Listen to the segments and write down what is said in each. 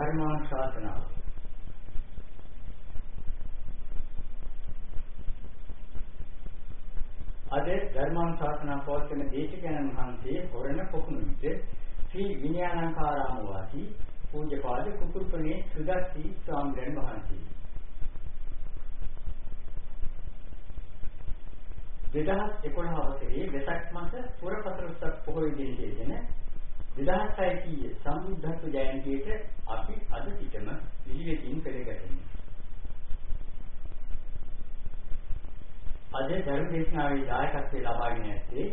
ධර්මානුශාසනාව. අද ධර්මානුශාසනා පවත්වන දේශකයන්න් වහන්සේ හොරණ පොකුණු විට ශ්‍රී විනයානන්තාරාම වාසී පූජ්‍යපාද කුකුල්පනේ සුදස්සි ස්වාමීන් වහන්සේ 2011 වසරේ වෙසක් මාස පුරපතරොස්සක් පොහොය දිනයේ දෙන 2600 සම්බුද්ධත්ව ජයන්තියට අපි අද සිටම පිළිවෙතින් පෙරගැටෙමු. අද ධර්ම දේශනාවේ දායකත්වයේ ලබාගෙන ඇත්තේ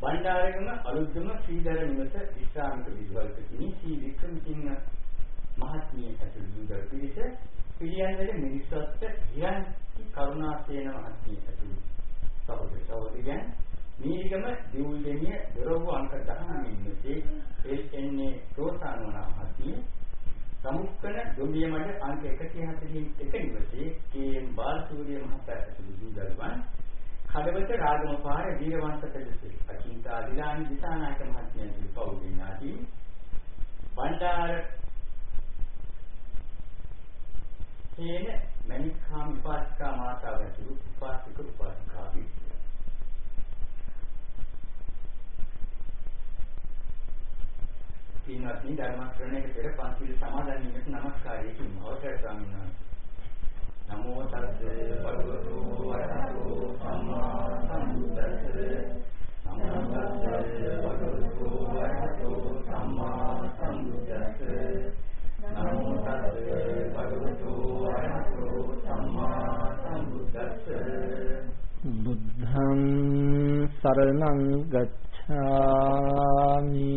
බණ්ඩාරගම අලුත්ගම ශ්‍රීධර නිවස විශ්‍රාමික විද්‍යාලයකින් සී වික්‍රමසිංහ මහත්මිය ඇතුළු දුර පිරිස පිළියන්වල මිනිස්සුත් හිරන් කරුණාසේන මහත්මිය ඇතුළු සහෝදර සහෝදරියන් මීරිගම දිවුල්දෙනිය දොරවු අංක 19 ඉන්නසේ එන්නේ රෝසානෝනා මහත්මිය සමුක්කන දොඹිය මඩ අංක 141 නිවසේ කේ.එම්. බාලසූරිය මහතා ඇතුළු දූ දරුවන් කඩවත රාගම පාර වීරවංශ පෙළසේ අචින්තා දිලානි දිසානායක මහත්මිය ඇතුළු පවුල් විනාදී බණ්ඩාර තේන මණික්ඛාම් විපාසිකා මාතාව ඇතුළු උපාසික උපාසිකා පිරිස පින්වත්නි ධර්ම ශ්‍රවණයට පෙර පන්සිල් සමාදන් වීමට নমස්කාරය කියමු. අවසරයි ස්වාමීන් වහන්සේ. නමෝ තස්ස භගවතු වරහතෝ සම්මා සම්බුද්දස්ස. නමෝ තස්ස භගවතු වරහතෝ සම්මා සම්බුද්දස්ස. නමෝ තස්ස භගවතු වරහතෝ සම්මා සම්බුද්දස්ස. බුද්ධං සරණං ගච්ඡ ගච්ඡාමි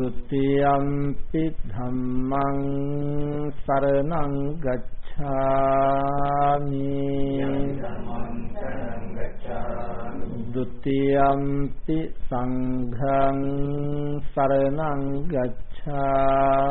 ගච්ඡාමි ဒ ුතියම්පි ධම්මං සරණං ගච්ඡාමි ဒ ුතියම්පි සංඝං සරණං ගච්ඡාමි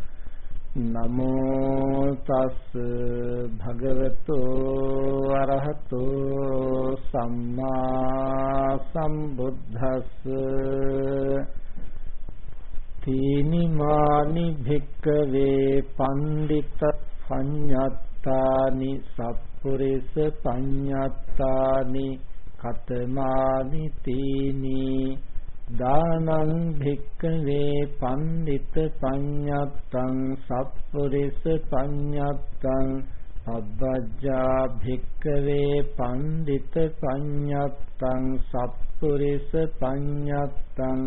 නමෝ තස් භගවතු අරහතෝ සම්මා සම්බුද්දස්ස තීනිමානි භික්කවේ පණ්ඩිත පඤ්ඤත් පඤ්ඤත්තානි සප්පුරිස පඤ්ඤත්තානි කතමානි තීනි දානං භික්ඛවේ පණ්ඩිත පඤ්ඤත්තං සප්පුරිස පඤ්ඤත්තං අබ්බජ්ජා භික්ඛවේ පණ්ඩිත පඤ්ඤත්තං සප්පුරිස පඤ්ඤත්තං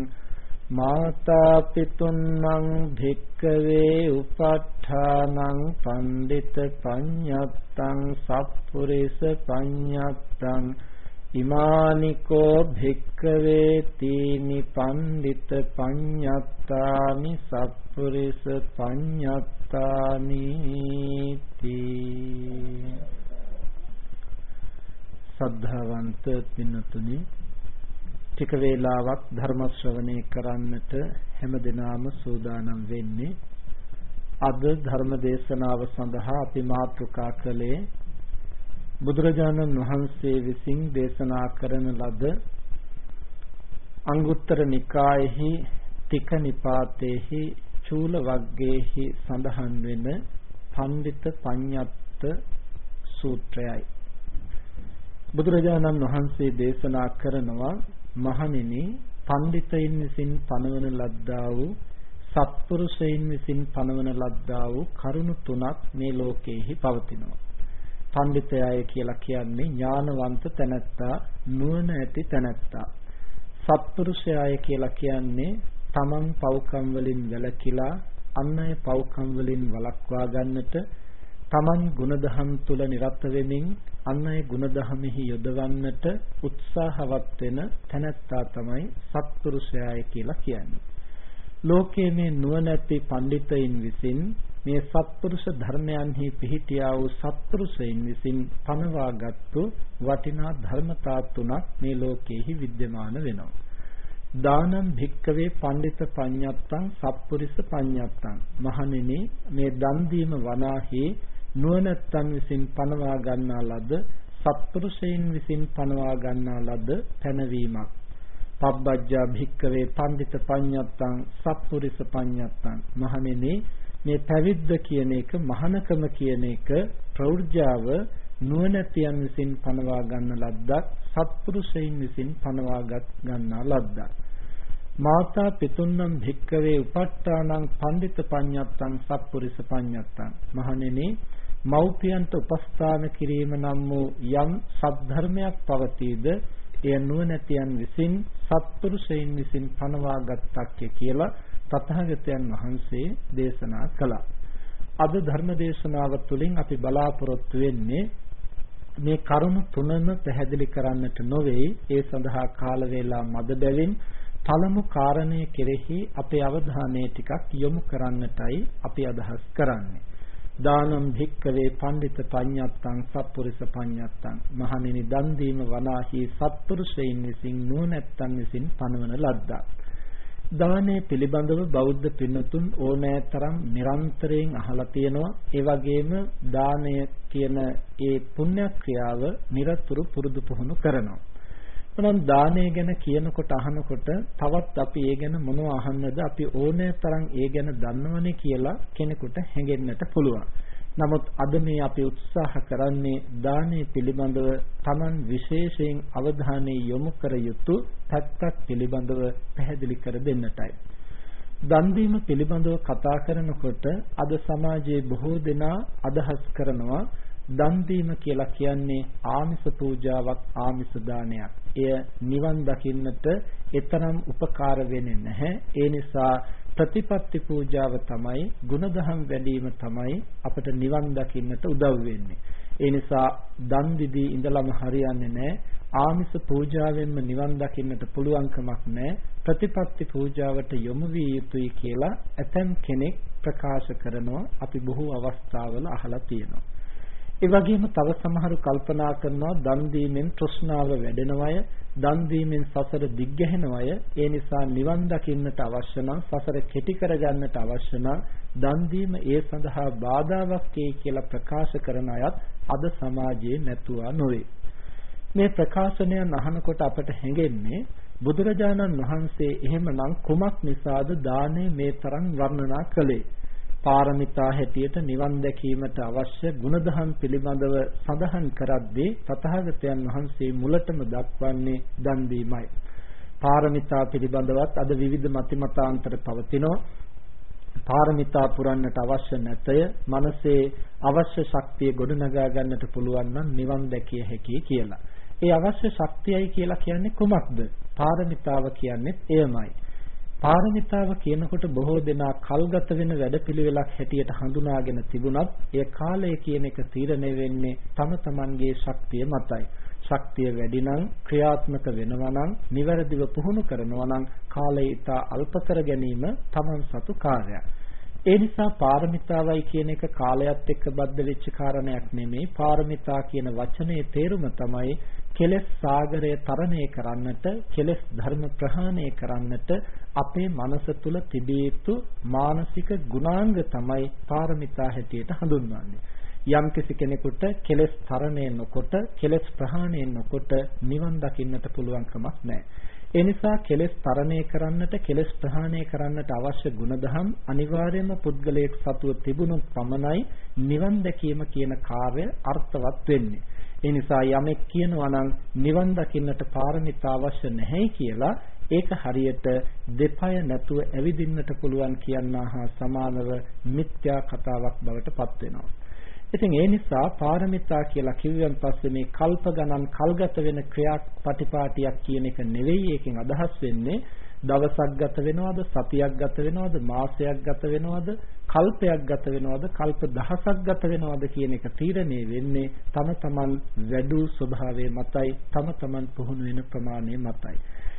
මාතා පිතුන්නං භික්කවේ උපට්ඨානං පණ්ඩිත පඤ්ඤත්තං සප්පුරිස පඤ්ඤත්තං ඉමානිකෝ භික්කවේ තීනි පණ්ඩිත පඤ්ඤත්තානි සප්පුරිස පඤ්ඤත්තානි තී. සද්ධාවන්ත පින්නතුනි ටික වේලාවක් ධර්ම ශ්‍රවණය කරන්නට හැමදෙනාම සූදානම් වෙන්නේ අද ධර්ම දේශනාව සඳහා අපි මාතෘකා කළේ බුදුරජාණන් වහන්සේ විසින් දේශනා කරන ලද අංගුත්තර නිකායෙහි තික නිපාතේහි චූල වග්ගයේහි සඳහන් වෙන පණ්ඩිත පඤ්ඤත්ත සූත්‍රයයි බුදුරජාණන් වහන්සේ දේශනා කරනවා මහණෙනි පඬිතයින් විසින් පනවන ලද්දා වූ සත්පුරුෂයින් විසින් පනවන ලද්දා වූ කරුණු තුනක් මේ ලෝකයේහි පවතිනවා. පඬිතයය කියලා කියන්නේ ඥානවන්ත තැනැත්තා, නුවණ ඇති තැනැත්තා. සත්පුරුෂයය කියලා කියන්නේ තමන් පව්කම් වලින් වැළකීලා අන් අය පව්කම් වලින් වළක්වා ගන්නට තමන් ගුණදහම් තුල නිරත වෙමින් අන් අය ගුණදහමෙහි යොදවන්නට උත්සාහවත් වෙන තැනැත්තා තමයි සත්පුරුෂයාය කියලා කියන්නේ. ලෝකයේ මේ නුවණැති පඬිතයින් විසින් මේ සත්පුරුෂ ධර්මයන්හි පිහිටියා වූ සත්පුරුෂයින් විසින් පනවාගත්තු වටිනා ධර්මතා තුනක් මේ ලෝකයේහි विद्यमान වෙනවා. දානං භික්කවේ පඬිත පඤ්ඤත්තං සත්පුරිස පඤ්ඤත්තං මහණෙනි මේ දන් දීම වනාහි නුවණැත්තන් විසින් පනවා ගන්නා ලද සත්පුරුෂයන් විසින් පනවා ගන්නා ලද පැනවීමක් පබ්බජ්ජා භික්කවේ පණ්ඩිත පඤ්ඤත්තං සත්පුරිස පඤ්ඤත්තං මහණෙනි මේ පැවිද්ද කියන එක මහානකම කියන එක ප්‍රෞර්ජාව නුවණැතියන් විසින් පනවා ගන්න ලද්දක් සත්පුරුෂයන් විසින් පනවාගත් ගන්නා ලද්දක්. මාතා පිතුන්නම් භික්කවේ උපට්ඨානං පණ්ඩිත පඤ්ඤත්තං සත්පුරිස පඤ්ඤත්තං. මහණෙනි මෞපියන්ට උපස්ථාන කිරීම නම් වූ යම් සද්ධර්මයක් පවතීද එය නුවණැතියන් විසින් සත්පුරුෂයන් විසින් පනවාගත්ක් කියලා තථාගතයන් වහන්සේ දේශනා කළා. අද ධර්ම දේශනාව තුළින් අපි බලාපොරොත්තු වෙන්නේ මේ කරුණු තුනම පැහැදිලි කරන්නට නොවේ. ඒ සඳහා කාල වේලා මද බැවින් පළමු කාරණය කෙරෙහි අපේ අවධානය ටිකක් යොමු කරන්නටයි අපි අදහස් කරන්නේ. දානම් භික්කවේ පණ්ඩිත පඤ්ඤත්තං සත්පුරිස පඤ්ඤත්තං මහණෙනි දන් දීම වනාහි සත්පුරුෂයින් විසින් නුවණැත්තන් විසින් පනවන ලද්දා. දානය පිළිබඳව බෞද්ධ පින්නතුන් ඕනෑතරම් නිරන්තරයෙන් අහලා තියෙනවා. ඒ වගේම දානය කියන ඒ පුණ්‍ය ක්‍රියාව নিরතුරු පුරුදු පුහුණු කරනවා. එහෙනම් දානය ගැන කියනකොට අහනකොට තවත් අපි ඒ ගැන මොනව අහන්නද? අපි ඕනෑ තරම් ඒ ගැන දන්නවනේ කියලා කෙනෙකුට හැඟෙන්නට පුළුවන්. නමුත් අද මේ අපි උත්සාහ කරන්නේ දානය පිළිබඳව Taman විශේෂයෙන් අවධානය යොමු කර යුතු පැත්තක් පිළිබඳව පැහැදිලි කර දෙන්නටයි. දන් දීම පිළිබඳව කතා කරනකොට අද සමාජයේ බොහෝ දෙනා අදහස් කරනවා දන් දීම කියලා කියන්නේ ආමිස පූජාවක් ආමිස දානයක්. එය නිවන් දකින්නට එතරම් උපකාර වෙන්නේ නැහැ. ඒ නිසා ප්‍රතිපත්ති පූජාව තමයි ಗುಣධම් වැඩිම තමයි අපට නිවන් දකින්නට උදව් වෙන්නේ. ඒ නිසා දන් දිදී ඉඳලම හරියන්නේ නැහැ. ආමිස පූජාවෙන්ම නිවන් දකින්නට පුළුවන්කමක් නැහැ. ප්‍රතිපත්ති පූජාවට යොමු විය යුතුයි කියලා ඇතැම් කෙනෙක් ප්‍රකාශ කරනවා. අපි බොහෝ අවස්ථාවල අහලා තියෙනවා. ඒ වගේම තව සමහරු කල්පනා කරනවා දන් දීමෙන් තෘෂ්ණාව වැඩෙනවය දන් දීමෙන් සසර දිග්ගැහෙනවය. ඒ නිසා නිවන් දකින්නට අවශ්‍ය නම් සසර කෙටි කරගන්නට අවශ්‍ය නම් දන් දීම ඒ සඳහා බාධාවක් කියලා ප්‍රකාශ කරන අයත් අද සමාජයේ නැතුවා නොවේ. මේ ප්‍රකාශනයන් අහනකොට අපට හැඟෙන්නේ බුදුරජාණන් වහන්සේ එහෙමනම් කුමක් නිසාද දානය මේ තරම් වර්ණනා කළේ? පාරමිතා හැටියට නිවන් දැකීමට අවශ්‍ය ගුණධම් පිළිබඳව සඳහන් කරද්දී තථාගතයන් වහන්සේ මුලටම දක්වන්නේ දන් දීමයි. පාරමිතා පිළිබඳවත් අද විවිධ මතිමතාන්තර පවතිනවා. පාරමිතා පුරන්නට අවශ්‍ය නැතය මනසේ අවශ්‍ය ශක්තිය ගොඩනගා ගන්නට පුළුවන් නම් නිවන් දැකිය හැකියි කියලා. ඒ අවශ්‍ය ශක්තියයි කියලා කියන්නේ කුමක්ද? පාරමිතාව කියන්නේ එයමයි. පාරමිතාව කියනකොට බොහෝ දෙනා කල්ගත වෙන වැඩපිළිවෙලක් හැටියට හඳුනාගෙන තිබුණත් ඒ කාලය කියන එක තීරණය වෙන්නේ තම තමන්ගේ ශක්තිය මතයි. ශක්තිය වැඩි නම් ක්‍රියාත්මක වෙනවා නම් නිවැරදිව පුහුණු කරනවා නම් කාලය ඉතා අල්ප කර ගැනීම තමන් සතු කාර්යයක්. ඒ නිසා පාරමිතාවයි කියන එක කාලයත් එක්ක බද්ධ වෙච්ච කාරණයක් නෙමෙයි. පාරමිතා කියන වචනේ තේරුම තමයි කෙලෙස් සාගරය තරණය කරන්නට, කෙලෙස් ධර්ම ප්‍රහාණය කරන්නට අපේ මනස තුල තිබිය යුතු මානසික ගුණාංග තමයි පාරමිතා හැටියට හඳුන්වන්නේ. යම් කිසි කෙනෙකුට කෙලෙස් තරණය නොකොට, කෙලෙස් ප්‍රහාණය නොකොට නිවන් දකින්නට පුළුවන් කමක් නැහැ. ඒ නිසා කෙලෙස් තරණය කරන්නට කෙලෙස් ප්‍රහාණය කරන්නට අවශ්‍ය ගුණධම් අනිවාර්යයෙන්ම පුද්ගලයෙක් සතුව තිබුණොත් පමණයි නිවන් දැකීම කියන කාර්ය අර්ථවත් වෙන්නේ. ඒ නිසා යමෙක් කියනවා නම් නිවන් දකින්නට පාරමිතා අවශ්‍ය නැහැ කියලා ඒක හරියට දෙපය නැතුව ඇවිදින්නට පුළුවන් කියනා හා සමානව මිත්‍යා කතාවක් බවට පත් වෙනවා. ඉතින් ඒ නිසා පාරමිතා කියලා කිව්වන් පස්සේ මේ කල්ප ගණන් කල්ගත වෙන ක්‍රියා ප්‍රතිපාටියක් කියන එක නෙවෙයි. ඒකෙන් අදහස් වෙන්නේ දවසක් ගත වෙනවද සතියක් ගත වෙනවද මාසයක් ගත වෙනවද කල්පයක් ගත වෙනවද කල්ප දහසක් ගත වෙනවද කියන එක තීරණය වෙන්නේ තම තමන් වැඩි ස්වභාවය මතයි තම තමන් පුහුණු වෙන ප්‍රමාණය මතයි.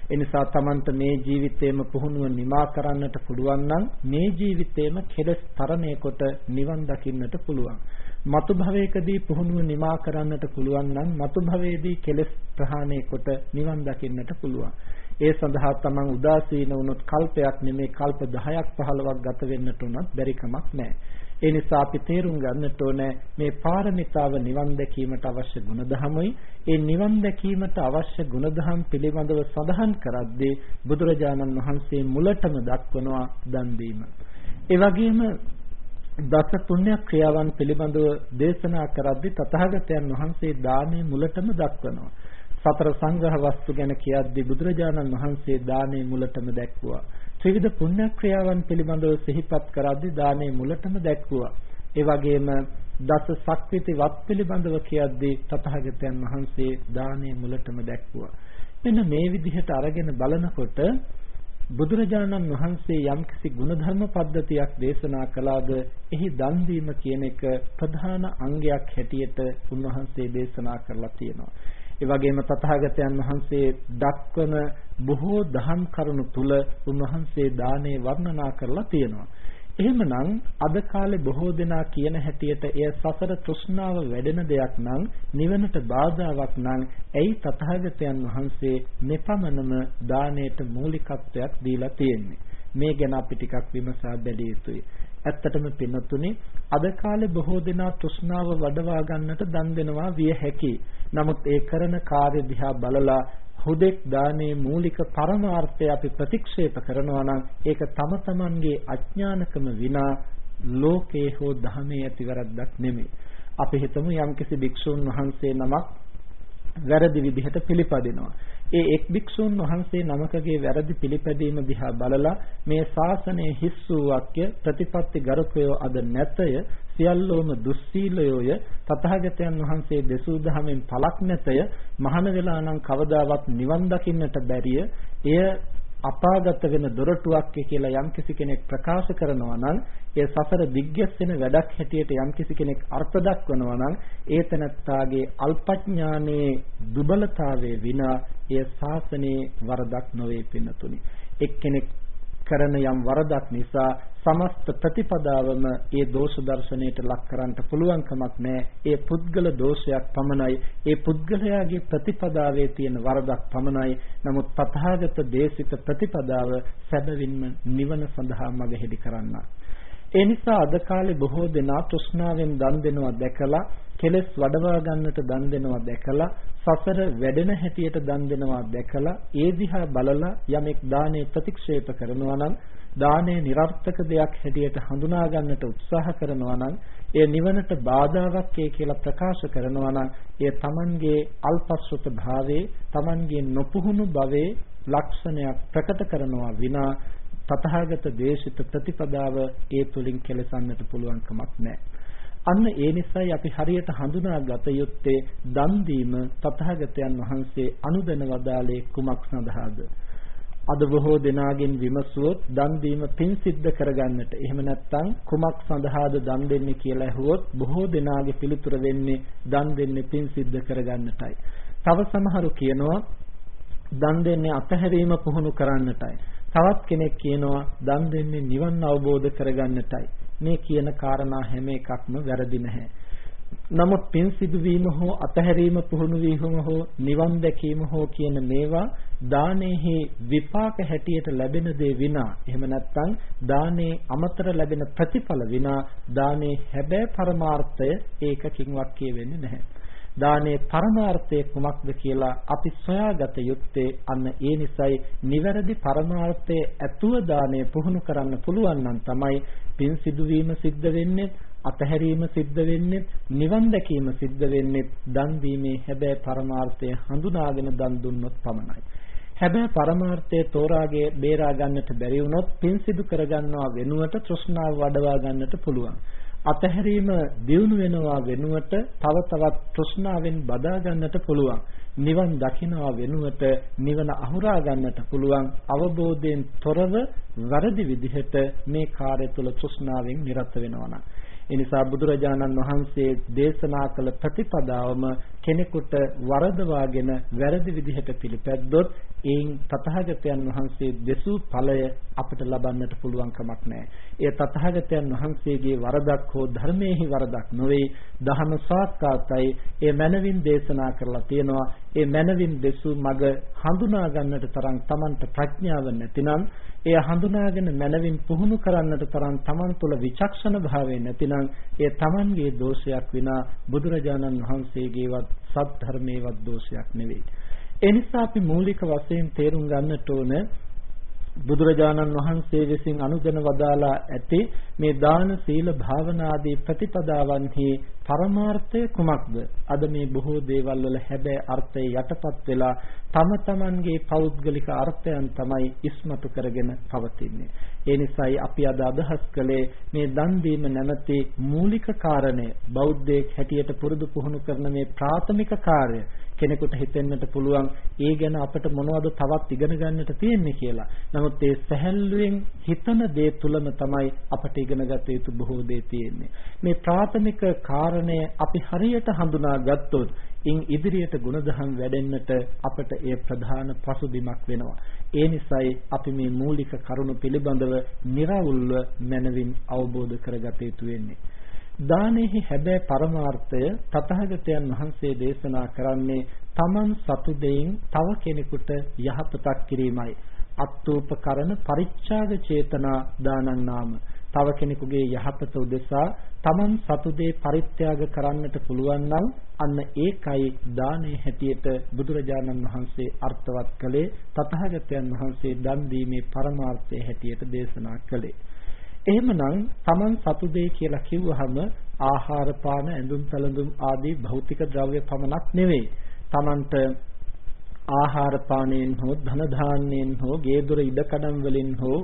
එනිසා තමන්ට මේ ජීවිතේම පුහුණුව නිමා කරන්නට පුළුවන් නම් මේ ජීවිතේම කෙලස් තරණය කොට නිවන් දකින්නට පුළුවන්. මතු භවයකදී පුහුණුව නිමා කරන්නට පුළුවන් නම් මතු භවයේදී කෙලස් ප්‍රහාණය කොට නිවන් දකින්නට පුළුවන්. ඒ සඳහා තමන් උදාසීන වුණොත් කල්පයක් නෙමේ කල්ප 10ක් 15ක් ගත වෙන්නට උනත් බැරි කමක් නැහැ. ඒ නිසා අපි තේරුම් ගන්නට ඕනේ මේ පාරමිතාව නිවන් දැකීමට අවශ්‍ය ගුණධමයි. ඒ නිවන් දැකීමට අවශ්‍ය ගුණධම් පිළිබඳව සඳහන් කරද්දී බුදුරජාණන් වහන්සේ මුලටම දක්වනවා දන් දීම. ඒ වගේම දස පුණ්‍ය ක්‍රියාවන් පිළිබඳව දේශනා කරද්දී තථාගතයන් වහන්සේ දානයේ මුලටම දක්වනවා. සතර සංග්‍රහ වස්තු ගැන කියද්දී බුදුරජාණන් වහන්සේ දානයේ මුලටම දැක්වුවා. ත්‍රිවිධ පුණ්‍ය ක්‍රියාවන් පිළිබඳව සිහිපත් කරද්දී දානයේ මුලටම දැක්වුවා. ඒ වගේම දස සක්විති වත් පිළිබඳව කියද්දී තථාගතයන් වහන්සේ දානයේ මුලටම දැක්වුවා. මෙන්න මේ විදිහට අරගෙන බලනකොට බුදුරජාණන් වහන්සේ යම්කිසි ගුණධර්ම පද්ධතියක් දේශනා කළාද එහි දන් දීම කියන එක ප්‍රධාන අංගයක් හැටියට උන්වහන්සේ දේශනා කරලා තියෙනවා. ඒ වගේම තථාගතයන් වහන්සේ දක්වන බොහෝ දහම් කරුණු තුල උන්වහන්සේ දානේ වර්ණනා කරලා තියෙනවා. එහෙමනම් අද කාලේ බොහෝ දෙනා කියන හැටියට එය සසර තෘෂ්ණාව වැඩෙන දෙයක් නම් නිවනට බාධාවක් නම් ඇයි තථාගතයන් වහන්සේ මෙපමණම දාණයට මූලිකත්වයක් දීලා තියෙන්නේ? මේ ගැන අපි ටිකක් විමසා බැලිය යුතුයි. ඇත්තටම පින්නතුනේ අද කාලේ බොහෝ දෙනා තෘෂ්ණාව වඩවා ගන්නට දන් දෙනවා විය හැකියි. නමුත් ඒ කරන කාර්ය දිහා බලලා හුදෙක් දානේ මූලික පරමාර්ථය අපි ප්‍රතික්ෂේප කරනවා නම් ඒක තම තමන්ගේ අඥානකම විනා ලෝකේ හෝ ධර්මයේ ඇති වැරද්දක් නෙමෙයි. අපි හිතමු යම්කිසි භික්ෂුන් වහන්සේ නමක් වැරදි විදිහට පිළිපදිනවා. ඒ එක් භික්ෂුන් වහන්සේ නමකගේ වැරදි පිළිපැදීම දිහා බලලා මේ ශාසනය හිස් වූවක්ය ප්‍රතිපත්ති ගරුකයෝ අද නැතය සියල්ලෝම දුස්සීලයෝය. තථාගතයන් වහන්සේ දෙසූ දහමෙන් පළක් නැතය. මහාන වෙලා නම් කවදාවත් නිවන් දකින්නට බැරිය. එය අපාගත වෙන දොරටුවක් කියලා යම්කිසි කෙනෙක් ප්‍රකාශ කරනවා නම් ඒ සසර දිග්ගැස්සෙන වැඩක් හැටියට යම්කිසි කෙනෙක් අර්ථ දක්වනවා නම් ඒ තනත්තාගේ අල්පඥානයේ දුබලතාවයේ විනා එය ශාසනයේ වරදක් නොවේ පින්නතුනි. එක්කෙනෙක් කරන යම් වරදක් නිසා සමස්ත ප්‍රතිපදාවම ඒ දෝෂ දර්ශනයට ලක් කරන්නට පුළුවන් කමක් නැහැ. ඒ පුද්ගල දෝෂයක් පමණයි. ඒ පුද්ගලයාගේ ප්‍රතිපදාවේ තියෙන වරදක් පමණයි. නමුත් තථාගත දේශිත ප්‍රතිපදාව සැබවින්ම නිවන සඳහා මඟ කරන්නා. ඒ නිසා අද කාලේ බොහෝ දෙනා තෘෂ්ණාවෙන් දන් දෙනවා දැකලා කෙලස් වඩවා ගන්නට දන් දෙනවා දැකලා සසර වැඩෙන හැටියට දන් දෙනවා දැකලා ඒ දිහා බලලා යමෙක් දානේ ප්‍රතික්ෂේප කරනවා නම් දානේ નિરර්ථක දෙයක් හැටියට හඳුනා ගන්නට උත්සාහ කරනවා නම් එය නිවනට බාධාවක් කියලා ප්‍රකාශ කරනවා නම් එය Tamanගේ අල්පස්වත භාවයේ Tamanගේ නොපුහුණු භවයේ ලක්ෂණයක් ප්‍රකට කරනවා විනා තථාගත දේශිත ප්‍රතිපදාව ඒ තුලින් කෙලසන්නට පුළුවන් කමක් නැහැ. අන්න ඒ නිසායි අපි හරියට හඳුනාගත යුත්තේ දන් දීම තථාගතයන් වහන්සේ අනුදැන වදාළේ කුමක් සඳහාද? අද බොහෝ දෙනාගෙන් විමසුවොත් දන් දීම පින් සිද්ධ කරගන්නට. එහෙම නැත්නම් කුමක් සඳහාද දන් දෙන්නේ කියලා ඇහුවොත් බොහෝ දෙනාගේ පිළිතුර වෙන්නේ දන් දෙන්නේ පින් සිද්ධ කරගන්නටයි. තව සමහරු කියනවා දන් දෙන්නේ අතහැරීම පුහුණු කරන්නටයි. තවත් කෙනෙක් කියනවා දන් දෙන්නේ නිවන් අවබෝධ කරගන්නටයි. මේ කියන කාරණා හැම එකක්ම වැරදි නැහැ. නමුත් පින් සිදුවීම හෝ අතහැරීම පුහුණු වීම හෝ නිවන් දැකීම හෝ කියන මේවා දානෙහි විපාක හැටියට ලැබෙන දේ විනා. එහෙම නැත්නම් දානේ අමතර ලැබෙන ප්‍රතිඵල විනා දානේ හැබෑ පරමාර්ථය ඒකකින්වත් කියවෙන්නේ නැහැ. දානේ පරමාර්ථය කුමක්ද කියලා අපි සොයාගත යුත්තේ අන්න ඒ නිසයි. නිවැරදි පරමාර්ථයේ ඇතුව දානේ පුහුණු කරන්න පුළුවන් නම් තමයි පින් සිදුවීම සිද්ධ වෙන්නේ. අතහැරීම සිද්ධ වෙන්නේ නිවන් දැකීම සිද්ධ වෙන්නේ දන් දීමේ හැබෑ පරමාර්ථය හඳුනාගෙන දන් දුන්නොත් පමණයි. හැබැයි පරමාර්ථය තෝරාගේ බේරා ගන්නට බැරි වුණොත් පින් සිදු කරගන්නවා වෙනුවට තෘෂ්ණාව වඩවා ගන්නට පුළුවන්. අතහැරීම දියුණු වෙනවා වෙනුවට තව තවත් තෘෂ්ණාවෙන් බදා ගන්නට පුළුවන්. නිවන් දකිනවා වෙනුවට නිවන අහුරා ගන්නට පුළුවන් අවබෝධයෙන් තොරව වැරදි විදිහට මේ කාර්ය තුල තෘෂ්ණාවෙන් නිරත වෙනවා නම් එනිසා බුදුරජාණන් වහන්සේ දේශනා කළ ප්‍රතිපදාවම කෙනෙකුට වරදවාගෙන වැරදි විදිහට පිළිපැද්දොත් ඒන් තථාගතයන් වහන්සේ දෙසූ ඵලය අපට ලබන්නට පුළුවන් කමක් නැහැ. ඒ තථාගතයන් වහන්සේගේ වරදක් හෝ ධර්මයේහි වරදක් නොවේ. දහම සාක්කාතයි. ඒ මනවින් දේශනා කරලා තියෙනවා. ඒ මනවින් දෙසූ මග හඳුනා ගන්නට තරම් Tamanට ප්‍රඥාව නැතිනම් එය හඳුනාගෙන මනවින් පුහුණු කරන්නට තරම් Taman තුල විචක්ෂණ භාවය නැතිනම් එය Tamanගේ දෝෂයක් විනා බුදුරජාණන් වහන්සේගේවත් සත් ධර්මයේවත් දෝෂයක් නෙවෙයි. එනිසා අපි මූලික වශයෙන් තේරුම් ගන්නට ඕන බුදුරජාණන් වහන්සේ විසින් අනුදැන වදාලා ඇති මේ දාන සීල භාවනා ආදී ප්‍රතිපදාවන්හි පරමාර්ථය කුමක්ද? අද මේ බොහෝ දේවල් වල හැබෑ අර්ථය යටපත් වෙලා තම තමන්ගේ පෞද්ගලික අර්ථයන් තමයි ඉස්මතු කරගෙන පවතින්නේ. ඒ නිසායි අපි අද අදහස් කළේ මේ දන් දීම නැමැති මූලික කාරණය බෞද්ධයෙක් හැටියට පුරුදු පුහුණු කරන මේ ප්‍රාථමික කාර්ය කෙනෙකුට හිතෙන්නට පුළුවන් ඒ ගැන අපට මොනවද තවත් ඉගෙන ගන්නට තියෙන්නේ කියලා. නමුත් ඒ සැහැල්ලුවෙන් හිතන දේ තුලම තමයි අපට ඉගෙනගත යුතු බොහෝ දේ තියෙන්නේ. මේ ප්‍රාථමික කාරණය අපි හරියට හඳුනා ගත්තොත් ඉන් ඉදිරියට ගුණධම් වැඩෙන්නට අපට එය ප්‍රධාන පසුබිමක් වෙනවා. ඒ නිසායි අපි මේ මූලික කරුණු පිළිබඳව निराවුල්ව මනවින් අවබෝධ කරගත යුතු වෙන්නේ. දානෙහි හැබෑ පරමාර්ථය තථාගතයන් වහන්සේ දේශනා කරන්නේ තමන් සතු දෙයින් තව කෙනෙකුට යහපතක් කිරීමයි. අත්ූපකරණ පරිච්ඡාග චේතනා දානං නාම තව කෙනෙකුගේ යහපත උදෙසා Taman සතු දේ පරිත්‍යාග කරන්නට පුළුවන් නම් අන්න ඒකයි දානයේ හැටියට බුදුරජාණන් වහන්සේ අර්ථවත් කළේ තථාගතයන් වහන්සේ දන් දීමේ පරමාර්ථය හැටියට දේශනා කළේ. එහෙමනම් Taman සතු දේ කියලා කිව්වහම ආහාර පාන ඇඳුම් පැළඳුම් ආදී භෞතික ද්‍රව්‍ය පමණක් නෙවෙයි. Tamanට ආහාර පානයෙන් හෝ ධන ධාන්‍යයෙන් හෝ ගේ දොර ඉඩකඩම් වලින් හෝ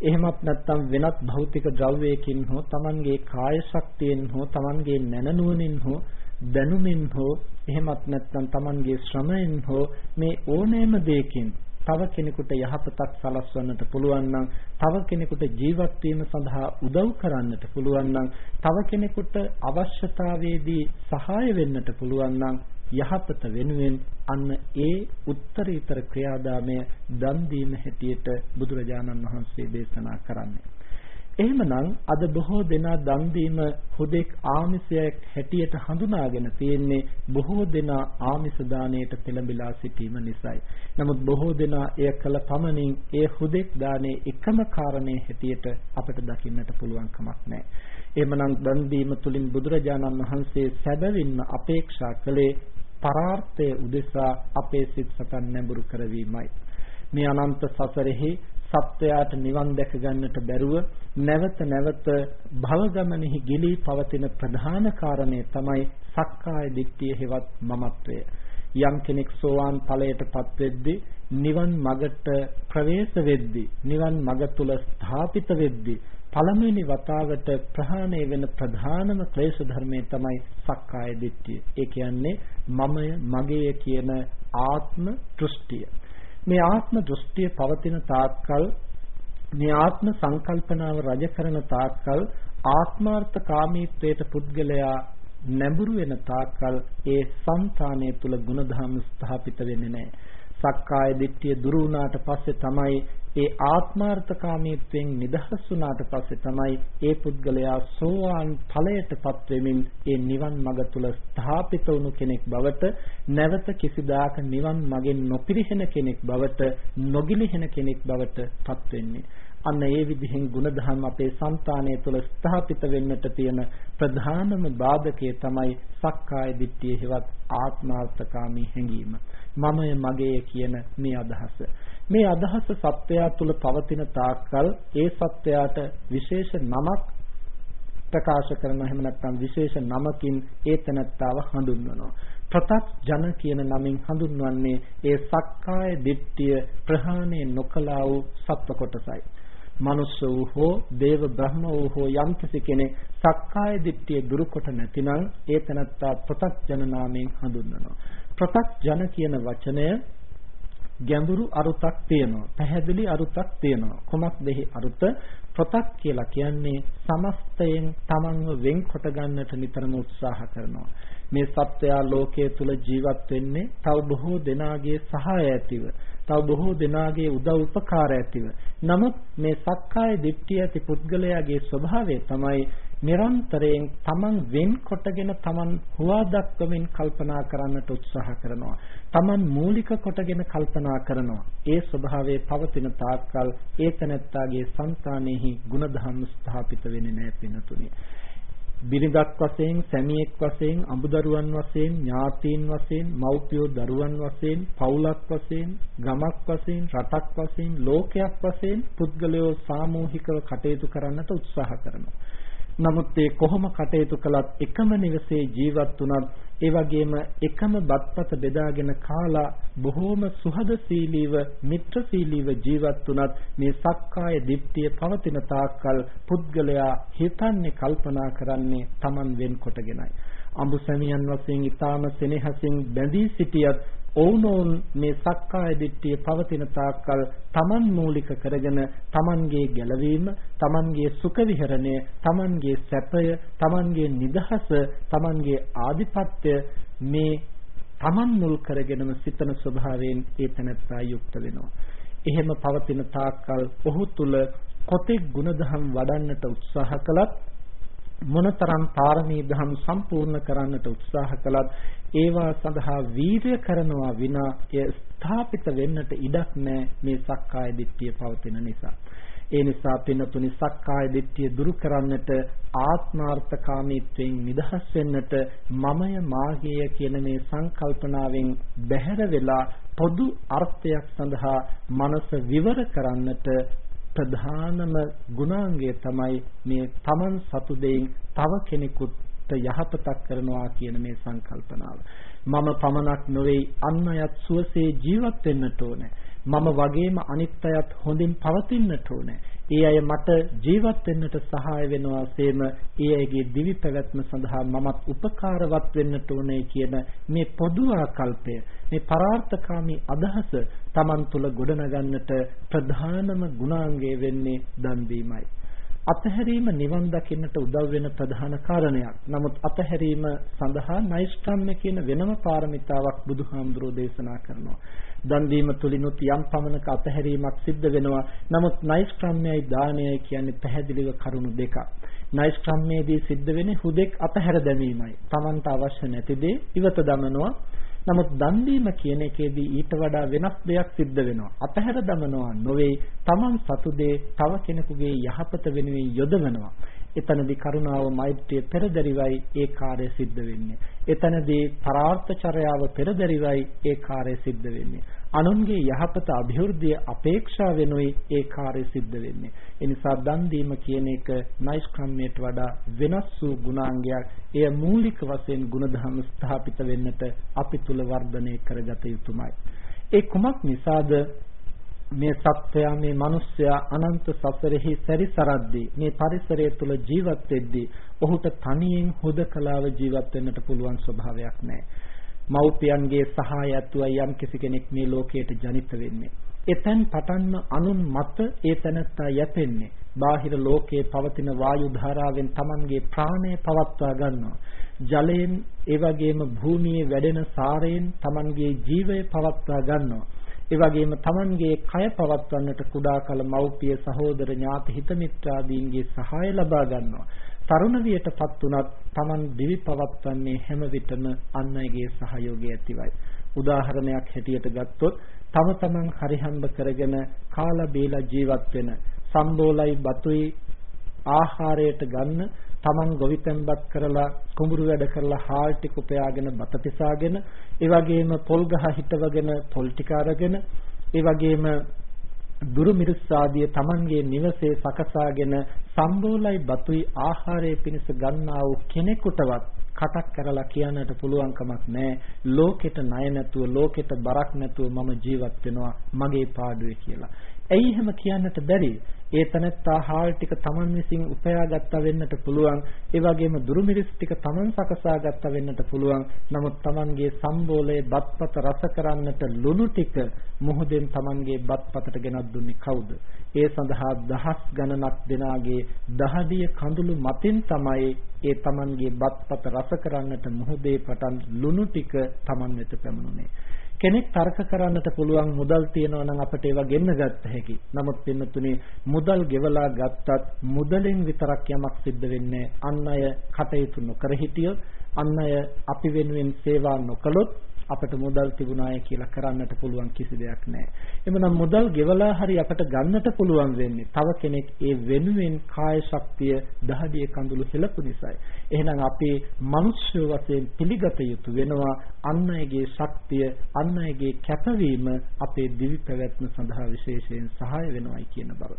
එහෙමත් නැත්නම් වෙනත් භෞතික ද්‍රව්‍යයකින් හෝ Tamanගේ කාය ශක්තියෙන් හෝ Tamanගේ නැනනුවණින් හෝ දැනුමින් හෝ එහෙමත් නැත්නම් Tamanගේ ශ්‍රමයෙන් හෝ මේ ඕනෑම දෙයකින් තව කෙනෙකුට යහපතක් සලස්වන්නට පුළුවන් නම් තව කෙනෙකුට ජීවත් වීම සඳහා උදව් කරන්නට පුළුවන් නම් තව කෙනෙකුට අවශ්‍යතාවයේදී සහාය වෙන්නට පුළුවන් නම් යහපත වෙනුවෙන් අන්න ඒ උත්තරීතර ක්‍රියාදාමය දන් දීම හැටියට බුදුරජාණන් වහන්සේ දේශනා කරන්නේ. එහෙමනම් අද බොහෝ දෙනා දන් දීම හුදෙක් ආමිසයක් හැටියට හඳුනාගෙන තියෙන්නේ බොහෝ දෙනා ආමිස දාණයට පෙළඹිලා සිටීම නිසායි. නමුත් බොහෝ දෙනා එය කළ පමණින් ඒ හුදෙක් දාණය එකම කාරණේ හැටියට අපට දකින්නට පුළුවන් කමක් නැහැ. එහෙමනම් දන් දීම තුලින් බුදුරජාණන් වහන්සේ සැබවින්ම අපේක්ෂා කළේ පරාර්ථය උදෙසා අපේ සිත් සතන් නැඹුරු කරවීමයි. මේ අනන්ත සසරෙහි සත්වයාට නිවන් දැක ගන්නට බැරුව නැවත නැවත භව ගමනෙහි ගිලී පවතින ප්‍රධාන කාරණය තමයි සක්කාය දිට්ඨිය හෙවත් මමත්වය. යම් කෙනෙක් සෝවාන් ඵලයටපත් වෙද්දී නිවන් මගට ප්‍රවේශ වෙද්දී නිවන් මග තුල ස්ථාපිත වෙද්දී පළමුවෙනි වතාවට ප්‍රහාණය වෙන ප්‍රධානම ක්ලේශ ධර්මය තමයි සක්කාය දිට්ඨිය. ඒ කියන්නේ මමය මගේය කියන ආත්ම දෘෂ්ටිය. මේ ආත්ම දෘෂ්ටිය පවතින තාක්කල් මේ ආත්ම සංකල්පනාව රජ කරන තාක්කල් ආත්මාර්ථකාමීත්වයට පුද්ගලයා නැඹුරු වෙන තාක්කල් ඒ సంతානය තුල ගුණධර්ම ස්ථාපිත වෙන්නේ නැහැ. සක්කාය දිට්ඨිය දුරු වුණාට පස්සේ තමයි ඒ ආත්මාර්ථකාමීත්වයෙන් නිදහස් වුණාට පස්සේ තමයි ඒ පුද්ගලයා සෝවාන් ඵලයටපත් වෙමින් ඒ නිවන් මඟ තුල ස්ථාපිත වුණු කෙනෙක් බවට නැවත කිසිදාක නිවන් මගෙන් නොපිරිහෙන කෙනෙක් බවට නොගිලිහෙන කෙනෙක් බවටපත් වෙන්නේ අන්න ඒ විදිහෙන් ಗುಣධර්ම අපේ సంతානය තුළ ස්ථාපිත වෙන්නට තියෙන ප්‍රධානම බාධකය තමයි සක්කාය දිට්ඨිය හෙවත් ආත්මාර්ථකාමී හැඟීම. මමය මගේ කියන මේ අදහස. මේ අදහස සත්වයා තුළ පවතින තාක්කල් ඒ සත්වයාට විශේෂ නමක් ප්‍රකාශ කරන එහෙම නැත්නම් විශේෂ නමකින් ඒ තනත්තාව හඳුන්වනවා. ප්‍රතක් ජන කියන නමින් හඳුන්වන්නේ ඒ සක්කාය දිට්ඨිය ප්‍රහාණය නොකලා වූ සත්ව කොටසයි. මනුස්ස වූ හෝ දේව බ්‍රහ්ම වූ හෝ යම්කිසි කෙනෙක් සක්කාය දිට්ඨිය දුරු කොට නැතිනම් ඒ තනත්තා ප්‍රතක්ජන නාමයෙන් හඳුන්වනවා. ප්‍රතක්ජන කියන වචනය ගැඹුරු අරුතක් තියෙනවා. පැහැදිලි අරුතක් තියෙනවා. කොමක්ද එහි අරුත? ප්‍රතක් කියලා කියන්නේ සමස්තයෙන් තමන්ව වෙන්කොට ගන්නට නිතරම උත්සාහ කරනවා. මේ සත්වයා ලෝකයේ තුල ජීවත් වෙන්නේ තව බොහෝ දෙනාගේ සහාය ඇතිව. තව බොහෝ දෙනාගේ උදව් උපකාර ඇතිව. නමුත් මේ සක්කාය දිට්ඨිය ඇති පුද්ගලයාගේ ස්වභාවය තමයි නිරන්තරයෙන් තමන් වෙන්කොටගෙන තමන් හුවා දක්වමින් කල්පනා කරන්නට උත්සාහ කරනවා. තමන් මූලික කොටගෙන කල්පනා කරනවා. ඒ ස්වභාවයේ පවතින තාක්කල් ඒතනත්තාගේ సంతානෙහි ಗುಣධම් ස්ථාපිත වෙන්නේ නැහැ පිනතුනි. බිරිඳක් වශයෙන්, සැමියෙක් වශයෙන්, අඹදරුවන් වශයෙන්, ඥාතීන් වශයෙන්, මව්පියෝ දරුවන් වශයෙන්, පවුලක් වශයෙන්, ගමක් වශයෙන්, රටක් වශයෙන්, ලෝකයක් වශයෙන් පුද්ගලයෝ සාමූහිකව කටයුතු කරන්නට උත්සාහ කරනවා. නමුත් ඒ කොහොම කටයුතු කළත් එකම නිවසේ ජීවත් වුණත් ඒ වගේම එකම බත්පත බෙදාගෙන කාලා බොහෝම සුහදශීලීව මිත්‍රශීලීව ජීවත් වුණත් මේ සක්කාය දිට්ඨිය පවතින තාක්කල් පුද්ගලයා හිතන්නේ කල්පනා කරන්නේ Taman වෙන් කොටගෙනයි. අඹුසැමියන් වශයෙන් ඊටාම සෙනෙහසින් බැඳී සිටියත් ඔවුනොවුන් මේ සක්කාය දිට්ඨිය පවතින තාක්කල් තමන් මූලික කරගෙන තමන්ගේ ගැලවීම, තමන්ගේ සුඛ විහරණය, තමන්ගේ සැපය, තමන්ගේ නිදහස, තමන්ගේ ආධිපත්‍ය මේ තමන් මුල් කරගෙනම සිතන ස්වභාවයෙන් ඒ තැනත්තා යුක්ත වෙනවා. එහෙම පවතින තාක්කල් ඔහු තුල කොතෙක් ගුණධම් වඩන්නට උත්සාහ කළත් මොනතරම් පාරමී ධම් සම්පූර්ණ කරන්නට උත්සාහ කළත් ඒවා සඳහා වීරය කරනවා විනා එය ස්ථාපිත වෙන්නට ඉඩක් නැහැ මේ සක්කාය දිට්ඨිය පවතින නිසා. ඒ නිසා පින්නතුනි සක්කාය දිට්ඨිය දුරු කරන්නට ආත්මාර්ථකාමීත්වයෙන් නිදහස් වෙන්නට මමය මාගේය කියන මේ සංකල්පනාවෙන් බැහැර වෙලා පොදු අර්ථයක් සඳහා මනස විවර කරන්නට ප්‍රධානම ගුණාංගය තමයි මේ Taman සතු දෙයින් තව කෙනෙකුට යහපතක් කරනවා කියන මේ සංකල්පනාව. මම පමණක් නොවේ අන් අයත් සුවසේ ජීවත් වෙන්නට ඕනේ. මම වගේම අනිත් අයත් හොඳින් පවතින්නට ඕනේ. ඒ අය මට ජීවත් වෙන්නට සහාය වෙනවාseම ඒ අයගේ දිවි පැවැත්ම සඳහා මමත් උපකාරවත් වෙන්නට ඕනේ කියන මේ පොදු ආකල්පය මේ පරාර්ථකාමී අදහස Taman තුල ගොඩනගන්නට ප්‍රධානම ගුණාංගය වෙන්නේ දන් දීමයි. අතහැරීම නිවන් දකින්නට උදව් වෙන ප්‍රධාන කාරණයක්. නමුත් අතහැරීම සඳහා නෛෂ්ක්‍රම්‍ය කියන වෙනම පාරමිතාවක් බුදුහාමුදුරෝ දේශනා කරනවා. දන් දීම තුලිනුත් යම් පමණක අතහැරීමක් සිද්ධ වෙනවා. නමුත් නෛෂ්ක්‍රම්‍යයි දානයයි කියන්නේ පැහැදිලිව කරුණු දෙකක්. නෛෂ්ක්‍රම්‍යයේදී සිද්ධ වෙන්නේ හුදෙක් අතහැර දැමීමයි. Tamanට අවශ්‍ය නැති දේ ඉවත දමනවා. නමුත් දන් දීම කියන එකේදී ඊට වඩා වෙනස් දෙයක් සිද්ධ වෙනවා. අතහැර දමනවා නොවේ, Taman සතු දේ තව කෙනෙකුගේ යහපත වෙනුවෙන් යොදවනවා. එතනදී කරුණාව මෛත්‍රිය පෙරදරිවයි ඒ කාර්ය සිද්ධ වෙන්නේ. එතනදී පරාර්ථචර්යාව පෙරදරිවයි ඒ කාර්ය සිද්ධ වෙන්නේ. අනුන්ගේ යහපත અભිවෘද්ධිය අපේක්ෂා වෙනුයි ඒ කාර්ය සිද්ධ වෙන්නේ. ඒ නිසා දන් දීම කියන එක නෛෂ්ක්‍රම්‍යයට වඩා වෙනස් වූ ගුණාංගයක්. එය මූලික වශයෙන් ගුණධර්ම ස්ථාපිත වෙන්නට අපි තුල වර්ධනය කරගත යුතුමයි. ඒ කුමක් නිසාද මේ සත්වයා මේ මිනිස්යා අනන්ත සසරෙහි සැරිසරද්දී මේ පරිසරය තුල ජීවත් වෙද්දී ඔහුට තනියෙන් හුදකලාව ජීවත් වෙන්නට පුළුවන් ස්වභාවයක් නැහැ. මව්පියන්ගේ සහාය ඇතුවයි යම් කිසි කෙනෙක් මේ ලෝකයට ජනිත වෙන්නේ. එතෙන් පටන්ම අනුන් මත ඒ තැනත්තා යැපෙන්නේ. බාහිර ලෝකයේ පවතින වායු ධාරාවෙන් Tamanගේ ප්‍රාණය පවත්වා ගන්නවා. ජලයෙන් ඒ වගේම භූමියේ වැඩෙන සාරයෙන් Tamanගේ ජීවය පවත්වා ගන්නවා. ඒ වගේම Tamanගේ කය පවත්වන්නට කුඩා කල මව්පිය සහෝදර ඥාති හිත මිත්‍රාදීන්ගේ සහාය ලබා ගන්නවා. තරුණ වියටපත් උනත් Taman දිවි පවත්වන්නේ හැම විටම අන් අයගේ සහයෝගය ඇතිවයි. උදාහරණයක් හැටියට ගත්තොත් තම තමන් හරිහම්බ කරගෙන කාලා බීලා ජීවත් වෙන සම්බෝලයි බතුයි ආහාරයට ගන්න තමන් ගොවිතැන්පත් කරලා කුඹුරු වැඩ කරලා හාල් ටික උපයාගෙන බත පිසාගෙන ඒ වගේම පොල් ගහ හිටවගෙන පොල් ටික අරගෙන ඒ වගේම දුරු මිරිස් ආදිය Tamanගේ නිවසේ සකසාගෙන සම්බෝලයි බතුයි ආහාරයේ පිණිස ගන්නා වූ කෙනෙකුටවත් කටක් කරලා කියන්නට පුළුවන් කමක් නැහැ ලෝකෙට ණය නැතුව ලෝකෙට බරක් නැතුව මම ජීවත් වෙනවා මගේ පාඩුවේ කියලා. ඇයි එහෙම කියන්නට බැරි? ඒ තනත්තා හාල් ටික Taman විසින් උපයාගත්තා වෙන්නට පුළුවන්. ඒ වගේම දුරුමිරිස් ටික Taman සකසාගත්තා වෙන්නට පුළුවන්. නමුත් Tamanගේ සම්බෝලයේ බත්පත රස කරන්නට ලුණු ටික මොහොතෙන් Tamanගේ බත්පතට ගෙනත් දුන්නේ කවුද? ඒ සඳහා දහස් ගණනක් දෙනාගේ දහඩිය කඳුළු මතින් තමයි ඒ Tamanගේ බත්පත රස කරන්නට මොහොතේ පටන් ලුණු ටික Taman වෙත පැමුණුනේ. කෙනෙක් තර්ක කරන්නට පුළුවන් මුදල් තියනවා නම් අපිට ඒවා ගෙන්න ගත්ත හැකි. නමුත් පින්නතුනේ මුදල් ගෙවලා ගත්තත් මුදලෙන් විතරක් යමක් සිද්ධ වෙන්නේ අන් අය කටයුතු නොකර හිටියොත් අන් අය අපි වෙනුවෙන් සේවා නොකළොත් අපට මුදල් තිබුණාය කියලා කරන්නට පුළුවන් කිසි දෙයක් නැහැ. එමනම් මුදල් ගෙවලා හරි අපට ගන්නට පුළුවන් වෙන්නේ තව කෙනෙක් ඒ වෙනුවෙන් කාය ශක්තිය දහඩිය කඳුළු හෙලපු නිසායි. එහෙනම් අපි මිනිස්සු වශයෙන් පිළිගත යුතු වෙනවා අන් අයගේ ශක්තිය, අන් අයගේ කැපවීම අපේ දිවි පැවැත්ම සඳහා විශේෂයෙන් සහාය වෙනවායි කියන බව.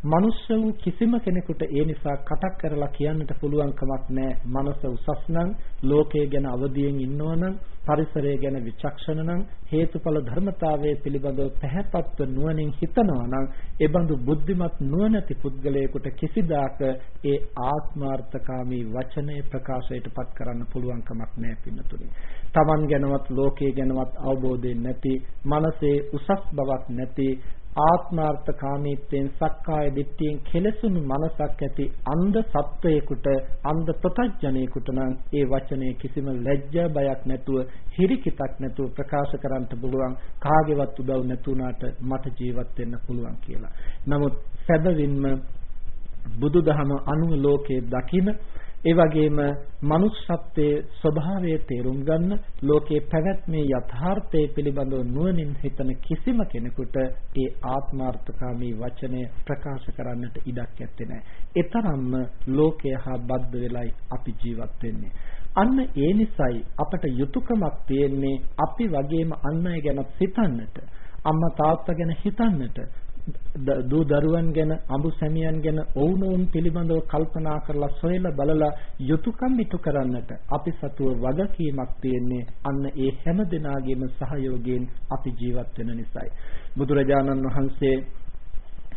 මනුෂ්‍ය වූ කිසිම කෙනෙකුට ඒ නිසා කටක් කරලා කියන්නට පුළුවන් කමක් නැහැ. මනස උසස් නම්, ලෝකය ගැන අවදියෙන් ඉන්නවා නම්, පරිසරය ගැන විචක්ෂණ නම්, හේතුඵල ධර්මතාවයේ පිළිබඳව පැහැපත්ව නුවණින් හිතනවා නම්, ඒ බඳු බුද්ධිමත් නුවණැති පුද්ගලයෙකුට කිසිදාක ඒ ආත්මාර්ථකාමී වචනේ ප්‍රකාශයට පත් කරන්න පුළුවන් කමක් නැහැ පින්නතුනි. Taman ගැනවත් ලෝකයේ ගැනවත් අවබෝධයෙන් නැති, මනසේ උසස් බවක් නැති ආත්මාර්ථකාමීත්වයෙන් සක්කාය දිට්ඨියෙන් කෙලසුණු මනසක් ඇති අන්ධ සත්වයකට අන්ධ ප්‍රතඥයෙකුට නම් ඒ වචනේ කිසිම ලැජ්ජා බයක් නැතුව හිරිකිතක් නැතුව ප්‍රකාශ කරන්න පුළුවන් කාගේවත් උදව් නැතුණාට මට ජීවත් වෙන්න පුළුවන් කියලා. නමුත් සැබවින්ම බුදුදහම අනුව ලෝකයේ දකින ඒ වගේම මනුෂ්‍යත්වයේ ස්වභාවය තේරුම් ගන්න ලෝකේ පැවැත්මේ යථාර්ථය පිළිබඳව නුවණින් හිතන කිසිම කෙනෙකුට ඒ ආත්මාර්ථකාමී වචනය ප්‍රකාශ කරන්නට ඉඩක් ඇත්තේ නැහැ. ඒතරම්ම ලෝකය හා බද්ධ වෙලයි අපි ජීවත් වෙන්නේ. අන්න ඒ නිසයි අපට යුතුයකමක් තියෙන්නේ අපි වගේම අන් අය ගැන හිතන්නට. අම්මා තාත්තා ගැන හිතන්නට දූ දරුවන් ගැන අඹු සැමියන් ගැන ඔවුනොවුන් පිළිබඳව කල්පනා කරලා සොයලා බලලා යුතුයකම් ඉටු කරන්නට අපි සතුව වගකීමක් තියෙන්නේ අන්න ඒ හැම දිනාගේම සහයෝගයෙන් අපි ජීවත් වෙන නිසායි බුදුරජාණන් වහන්සේ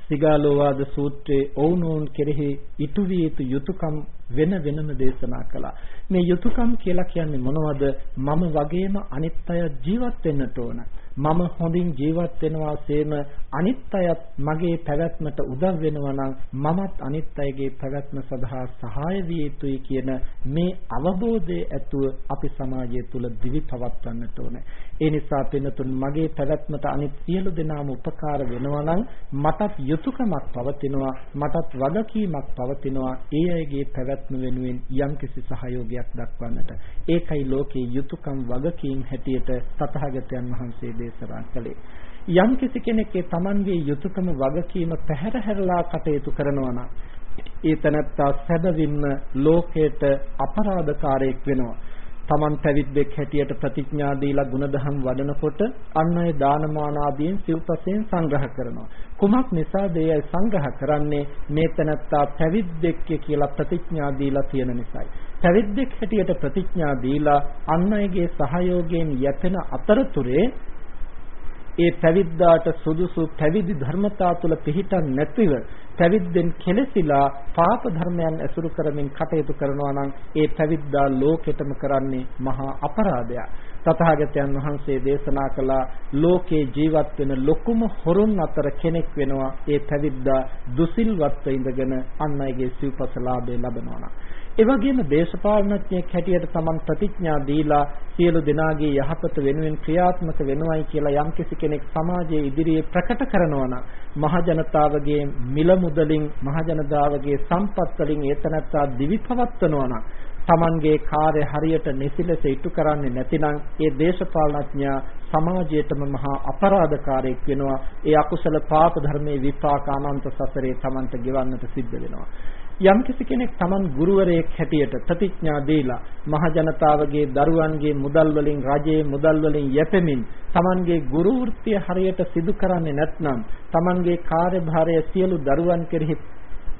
සිගාලෝවාද සූත්‍රයේ ඔවුනොවුන් කෙරෙහි ඉටු විය යුතු යුතුයකම් වෙන වෙනම දේශනා කළා. මේ යුතුයකම් කියලා කියන්නේ මොනවද? මම වගේම අනිත් අය ජීවත් වෙන්නට ඕන. මම හොඳින් ජීවත් වෙනවා සේම අනිත් අයත් මගේ පැවැත්මට උදව් වෙනවා නම් මමත් අනිත් අයගේ පැවැත්ම සඳහා සහාය විය යුතුයි කියන මේ අවබෝධය ඇතුව අපි සමාජය තුළ දිවි පවත්වන්නට ඕනේ. ඒ නිසා පින්නතුන් මගේ පැවැත්මට අනිත් සියලු දෙනාම උපකාර වෙනවා නම් මටත් යුතුයකමක් පවතිනවා මටත් වගකීමක් පවතිනවා ඒ අයගේ පැවැත්ම වෙනුවෙන් යම්කිසි සහයෝගයක් දක්වන්නට. ඒකයි ලෝකේ යුතුයකම් වගකීම් හැටියට තථාගතයන් වහන්සේ දේශනා කළේ. යම් කිසි කෙනෙක් ඒ Tamanගේ යුතුයකම වගකීම පැහැර හැරලා කටයුතු කරනවා නම් ඒ තනත්තා සැබවින්ම ලෝකයට අපරාධකාරයෙක් වෙනවා. Taman පැවිද්දෙක් හැටියට ප්‍රතිඥා දීලා ಗುಣධම් වඩනකොට අන් අය දානමාන ආදීන් සිව්පසෙන් සංග්‍රහ කරනවා. කුමක් නිසාද ඒ සංග්‍රහ කරන්නේ මේ තනත්තා පැවිද්දෙක් කියලා ප්‍රතිඥා දීලා තියෙන නිසායි. පැවිද්දෙක් හැටියට ප්‍රතිඥා දීලා අන් අයගේ සහයෝගයෙන් යැපෙන අතරතුරේ ඒ පැවිද්දාට සුදුසු පැවිදි ධර්මතා තුල පිහිටන් නැතිව පැවිද්දෙන් කෙලසිලා පාප ධර්මයන් ඇසුරු කරමින් කටයුතු කරනවා නම් ඒ පැවිද්දා ලෝකෙටම කරන්නේ මහා අපරාධයක්. තථාගතයන් වහන්සේ දේශනා කළ ලෝකේ ජීවත් වෙන ලොකුම හොරුන් අතර කෙනෙක් වෙනවා ඒ පැවිද්දා දුසිල්වත්ව ඉඳගෙන අන් අයගේ සිව්පස ලාභය ලබනවා. ඒ වගේම දේශපාලනඥයෙක් හැටියට Taman ප්‍රතිඥා දීලා සියලු දෙනාගේ යහපත වෙනුවෙන් ක්‍රියාත්මක වෙනවයි කියලා යම්කිසි කෙනෙක් සමාජයේ ඉදිරියේ ප්‍රකට කරනවා නම් මහ ජනතාවගේ මිල මුදලින් මහ ජනතාවගේ සම්පත් වලින් ඒතනත්තා දිවි පවත්වනවා නම් Tamanගේ කාර්ය හරියට නිසිලස ඉටු කරන්නේ නැතිනම් ඒ දේශපාලනඥයා සමාජයේතම මහා අපරාධකාරයෙක් වෙනවා. ඒ අකුසල පාප ධර්මයේ විපාක අනන්ත සසරේ Tamanට ගෙවන්නට සිද්ධ වෙනවා. යම්කිසි කෙනෙක් Taman ගුරුවරයෙක් හැටියට ප්‍රතිඥා දීලා මහ ජනතාවගේ දරුවන්ගේ මුදල් වලින් රජයේ මුදල් වලින් යැපෙමින් Tamanගේ ගුරු වෘත්තිය හරියට සිදු කරන්නේ නැත්නම් Tamanගේ කාර්යභාරය සියලු දරුවන් කෙරෙහි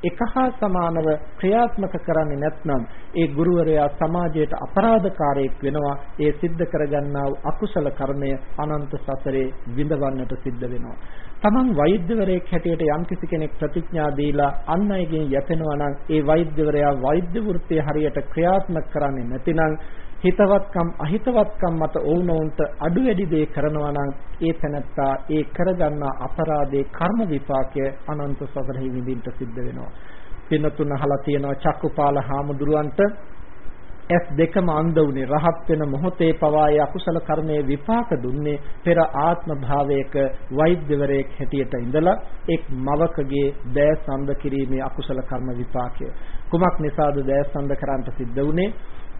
එක හා සමානව ක්‍රියාත්මක කරන්නේ නැත්නම් ඒ ගුරුවරයා සමාජයට අපරාධකාරයෙක් වෙනවා. ඒ සිද්ධ කරගන්නා වූ අකුසල කර්මය අනන්ත සසරේ විඳවන්නට සිද්ධ වෙනවා. තමන් වෛද්‍යවරයෙක් හැටියට යම්කිසි කෙනෙක් ප්‍රතිඥා දීලා අන් අයගෙන් යැපෙනවා නම් ඒ වෛද්‍යවරයා වෛද්‍ය වෘත්තිය හරියට ක්‍රියාත්මක කරන්නේ නැතිනම් හිතවත්කම් අහිතවත්කම් මත ඔවුනොවුන්ට අඩු වැඩි දේ කරනවා නම් ඒ තැනත්තා ඒ කරගන්නා අපරාධේ කර්ම විපාකය අනන්ත සසරෙහි විඳින්න සිද්ධ වෙනවා. පින්නතුන් අහලා තියෙනවා චක්කුපාල හාමුදුරුවන්ට ඇස් දෙකම අන්ධ වුණේ රහත් වෙන මොහොතේ පවා ඒ අකුසල කර්මයේ විපාක දුන්නේ පෙර ආත්ම භාවයක වෛද්‍යවරයෙක් හැටියට ඉඳලා එක් මවකගේ දෑස් අන්ධ කිරීමේ අකුසල කර්ම විපාකය කුමක් නිසාද දෑස් අන්ධ කරන්නට සිද්ධ වුනේ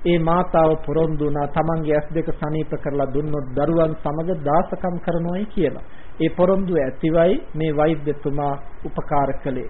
ඒ මාතාව පොරොන්දු වුණා තමන්ගේ ඇස් දෙක සනීප කරලා දුන්නොත් දරුවන් සමග දාසකම් කරනවායි කියලා. ඒ පොරොන්දු ඇතිවයි මේ වෛද්‍යතුමා උපකාර කළේ.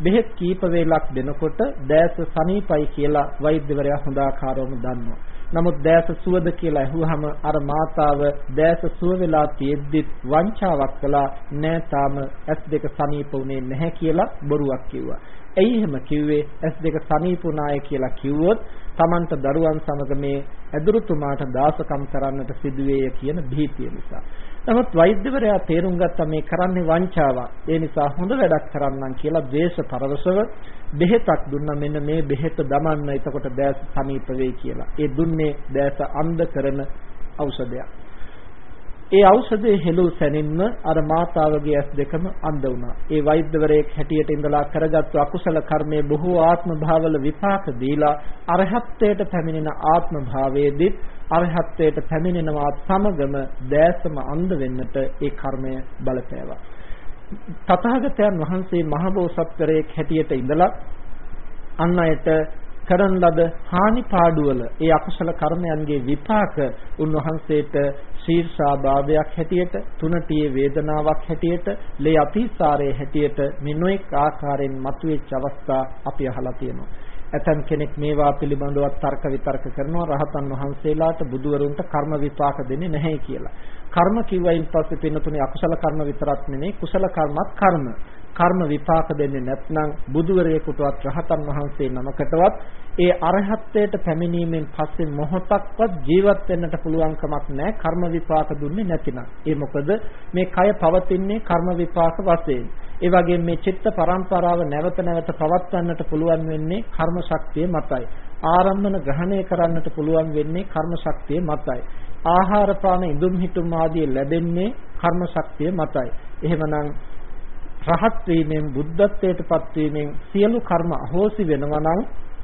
බෙහෙත් කීප වේලක් දෙනකොට දැස සනීපයි කියලා වෛද්‍යවරයා හොඳාකාරවම දන්නවා. නමුත් දැස සුවද කියලා ඇහුවහම අර මාතාව දැස සුව වෙලා තියෙද්දිත් වංචාවක් කළා නෑ තාම S2 සනීප වුණේ නැහැ කියලා බොරුවක් කිව්වා. ඇයි එහෙම කිව්වේ S2 සනීපුණාය කියලා කිව්වොත් Tamanta දරුවන් සමග මේ ඇදුරුතුමාට දාසකම් කරන්නට සිදුවේය කියන භීතිය නිසා. නමුත් වෛද්‍යවරයා තේරුම් ගත්තා මේ කරන්නේ වංචාවක්. ඒ නිසා හොඳ වැඩක් කරන්නම් කියලා ද්වේෂ පරවසව බෙහෙතක් දුන්නා මෙන්න මේ බෙහෙත දමන්න එතකොට දැස සනීප වෙයි කියලා. ඒ දුන්නේ දැස අන්ධ කරන ඖෂධයක්. ඒ ඖෂධය හෙළු සැනින්ම අර මාතාවගේ ඇස් දෙකම අන්ධ වුණා. ඒ වෛද්‍යවරයෙක් හැටියට ඉඳලා කරගත්තු අකුසල කර්මයේ බොහෝ ආත්ම භාවවල විපාක දීලා අරහත්ත්වයට පැමිණෙන ආත්ම භාවයේදී අරහත්ත්වයට පැමිණෙනවත් සමගම දැසම අන්ධ වෙන්නට ඒ කර්මය බලපෑවා. තථාගතයන් වහන්සේ මහබෝසත්වරයෙක් හැටියට ඉඳලා අන් අයට කරන ලද හානි පාඩුවල ඒ අකුසල කර්මයන්ගේ විපාක උන්වහන්සේට ශීර්ෂාභාවයක් හැටියට තුනටියේ වේදනාවක් හැටියට ලේ අතිසාරයේ හැටියට මෙනොඑක් ආකාරයෙන් මතුවෙච්ච අවස්ථා අපි අහලා තියෙනවා ඇතම් කෙනෙක් මේවා පිළිබඳව තර්ක විතර්ක කරනවා රහතන් වහන්සේලාට බුදුවරුන්ට කර්ම විපාක දෙන්නේ නැහැ කියලා. කර්ම කිව්වයින් පස්සේ පින්නතුනේ අකුසල කර්ම විතරක් නෙමෙයි කුසල කර්මත් කර්ම. කර්ම විපාක දෙන්නේ නැත්නම් බුදුවරයෙකුටවත් රහතන් වහන්සේ නමකටවත් ඒ අරහත්ත්වයට පැමිණීමෙන් පස්සේ මොහොතක්වත් ජීවත් වෙන්නට පුළුවන් කමක් නැහැ කර්ම විපාක දුන්නේ නැතිනම්. ඒ මොකද මේ කය පවතින්නේ කර්ම විපාක වශයෙන්. ඒ වගේම මේ චිත්ත පරම්පරාව නැවත නැවත පවත්වන්නට පුළුවන් වෙන්නේ කර්ම ශක්තිය මතයි. ආරම්භන ග්‍රහණය කරන්නට පුළුවන් වෙන්නේ කර්ම ශක්තිය මතයි. ආහාර පාන ඉදුම් හිටුම් ආදී ලැබෙන්නේ කර්ම ශක්තිය මතයි. එහෙමනම් රහත් වීමෙන් බුද්ධත්වයට පත්වීමෙන් සියලු කර්ම අහෝසි වෙනවා නම්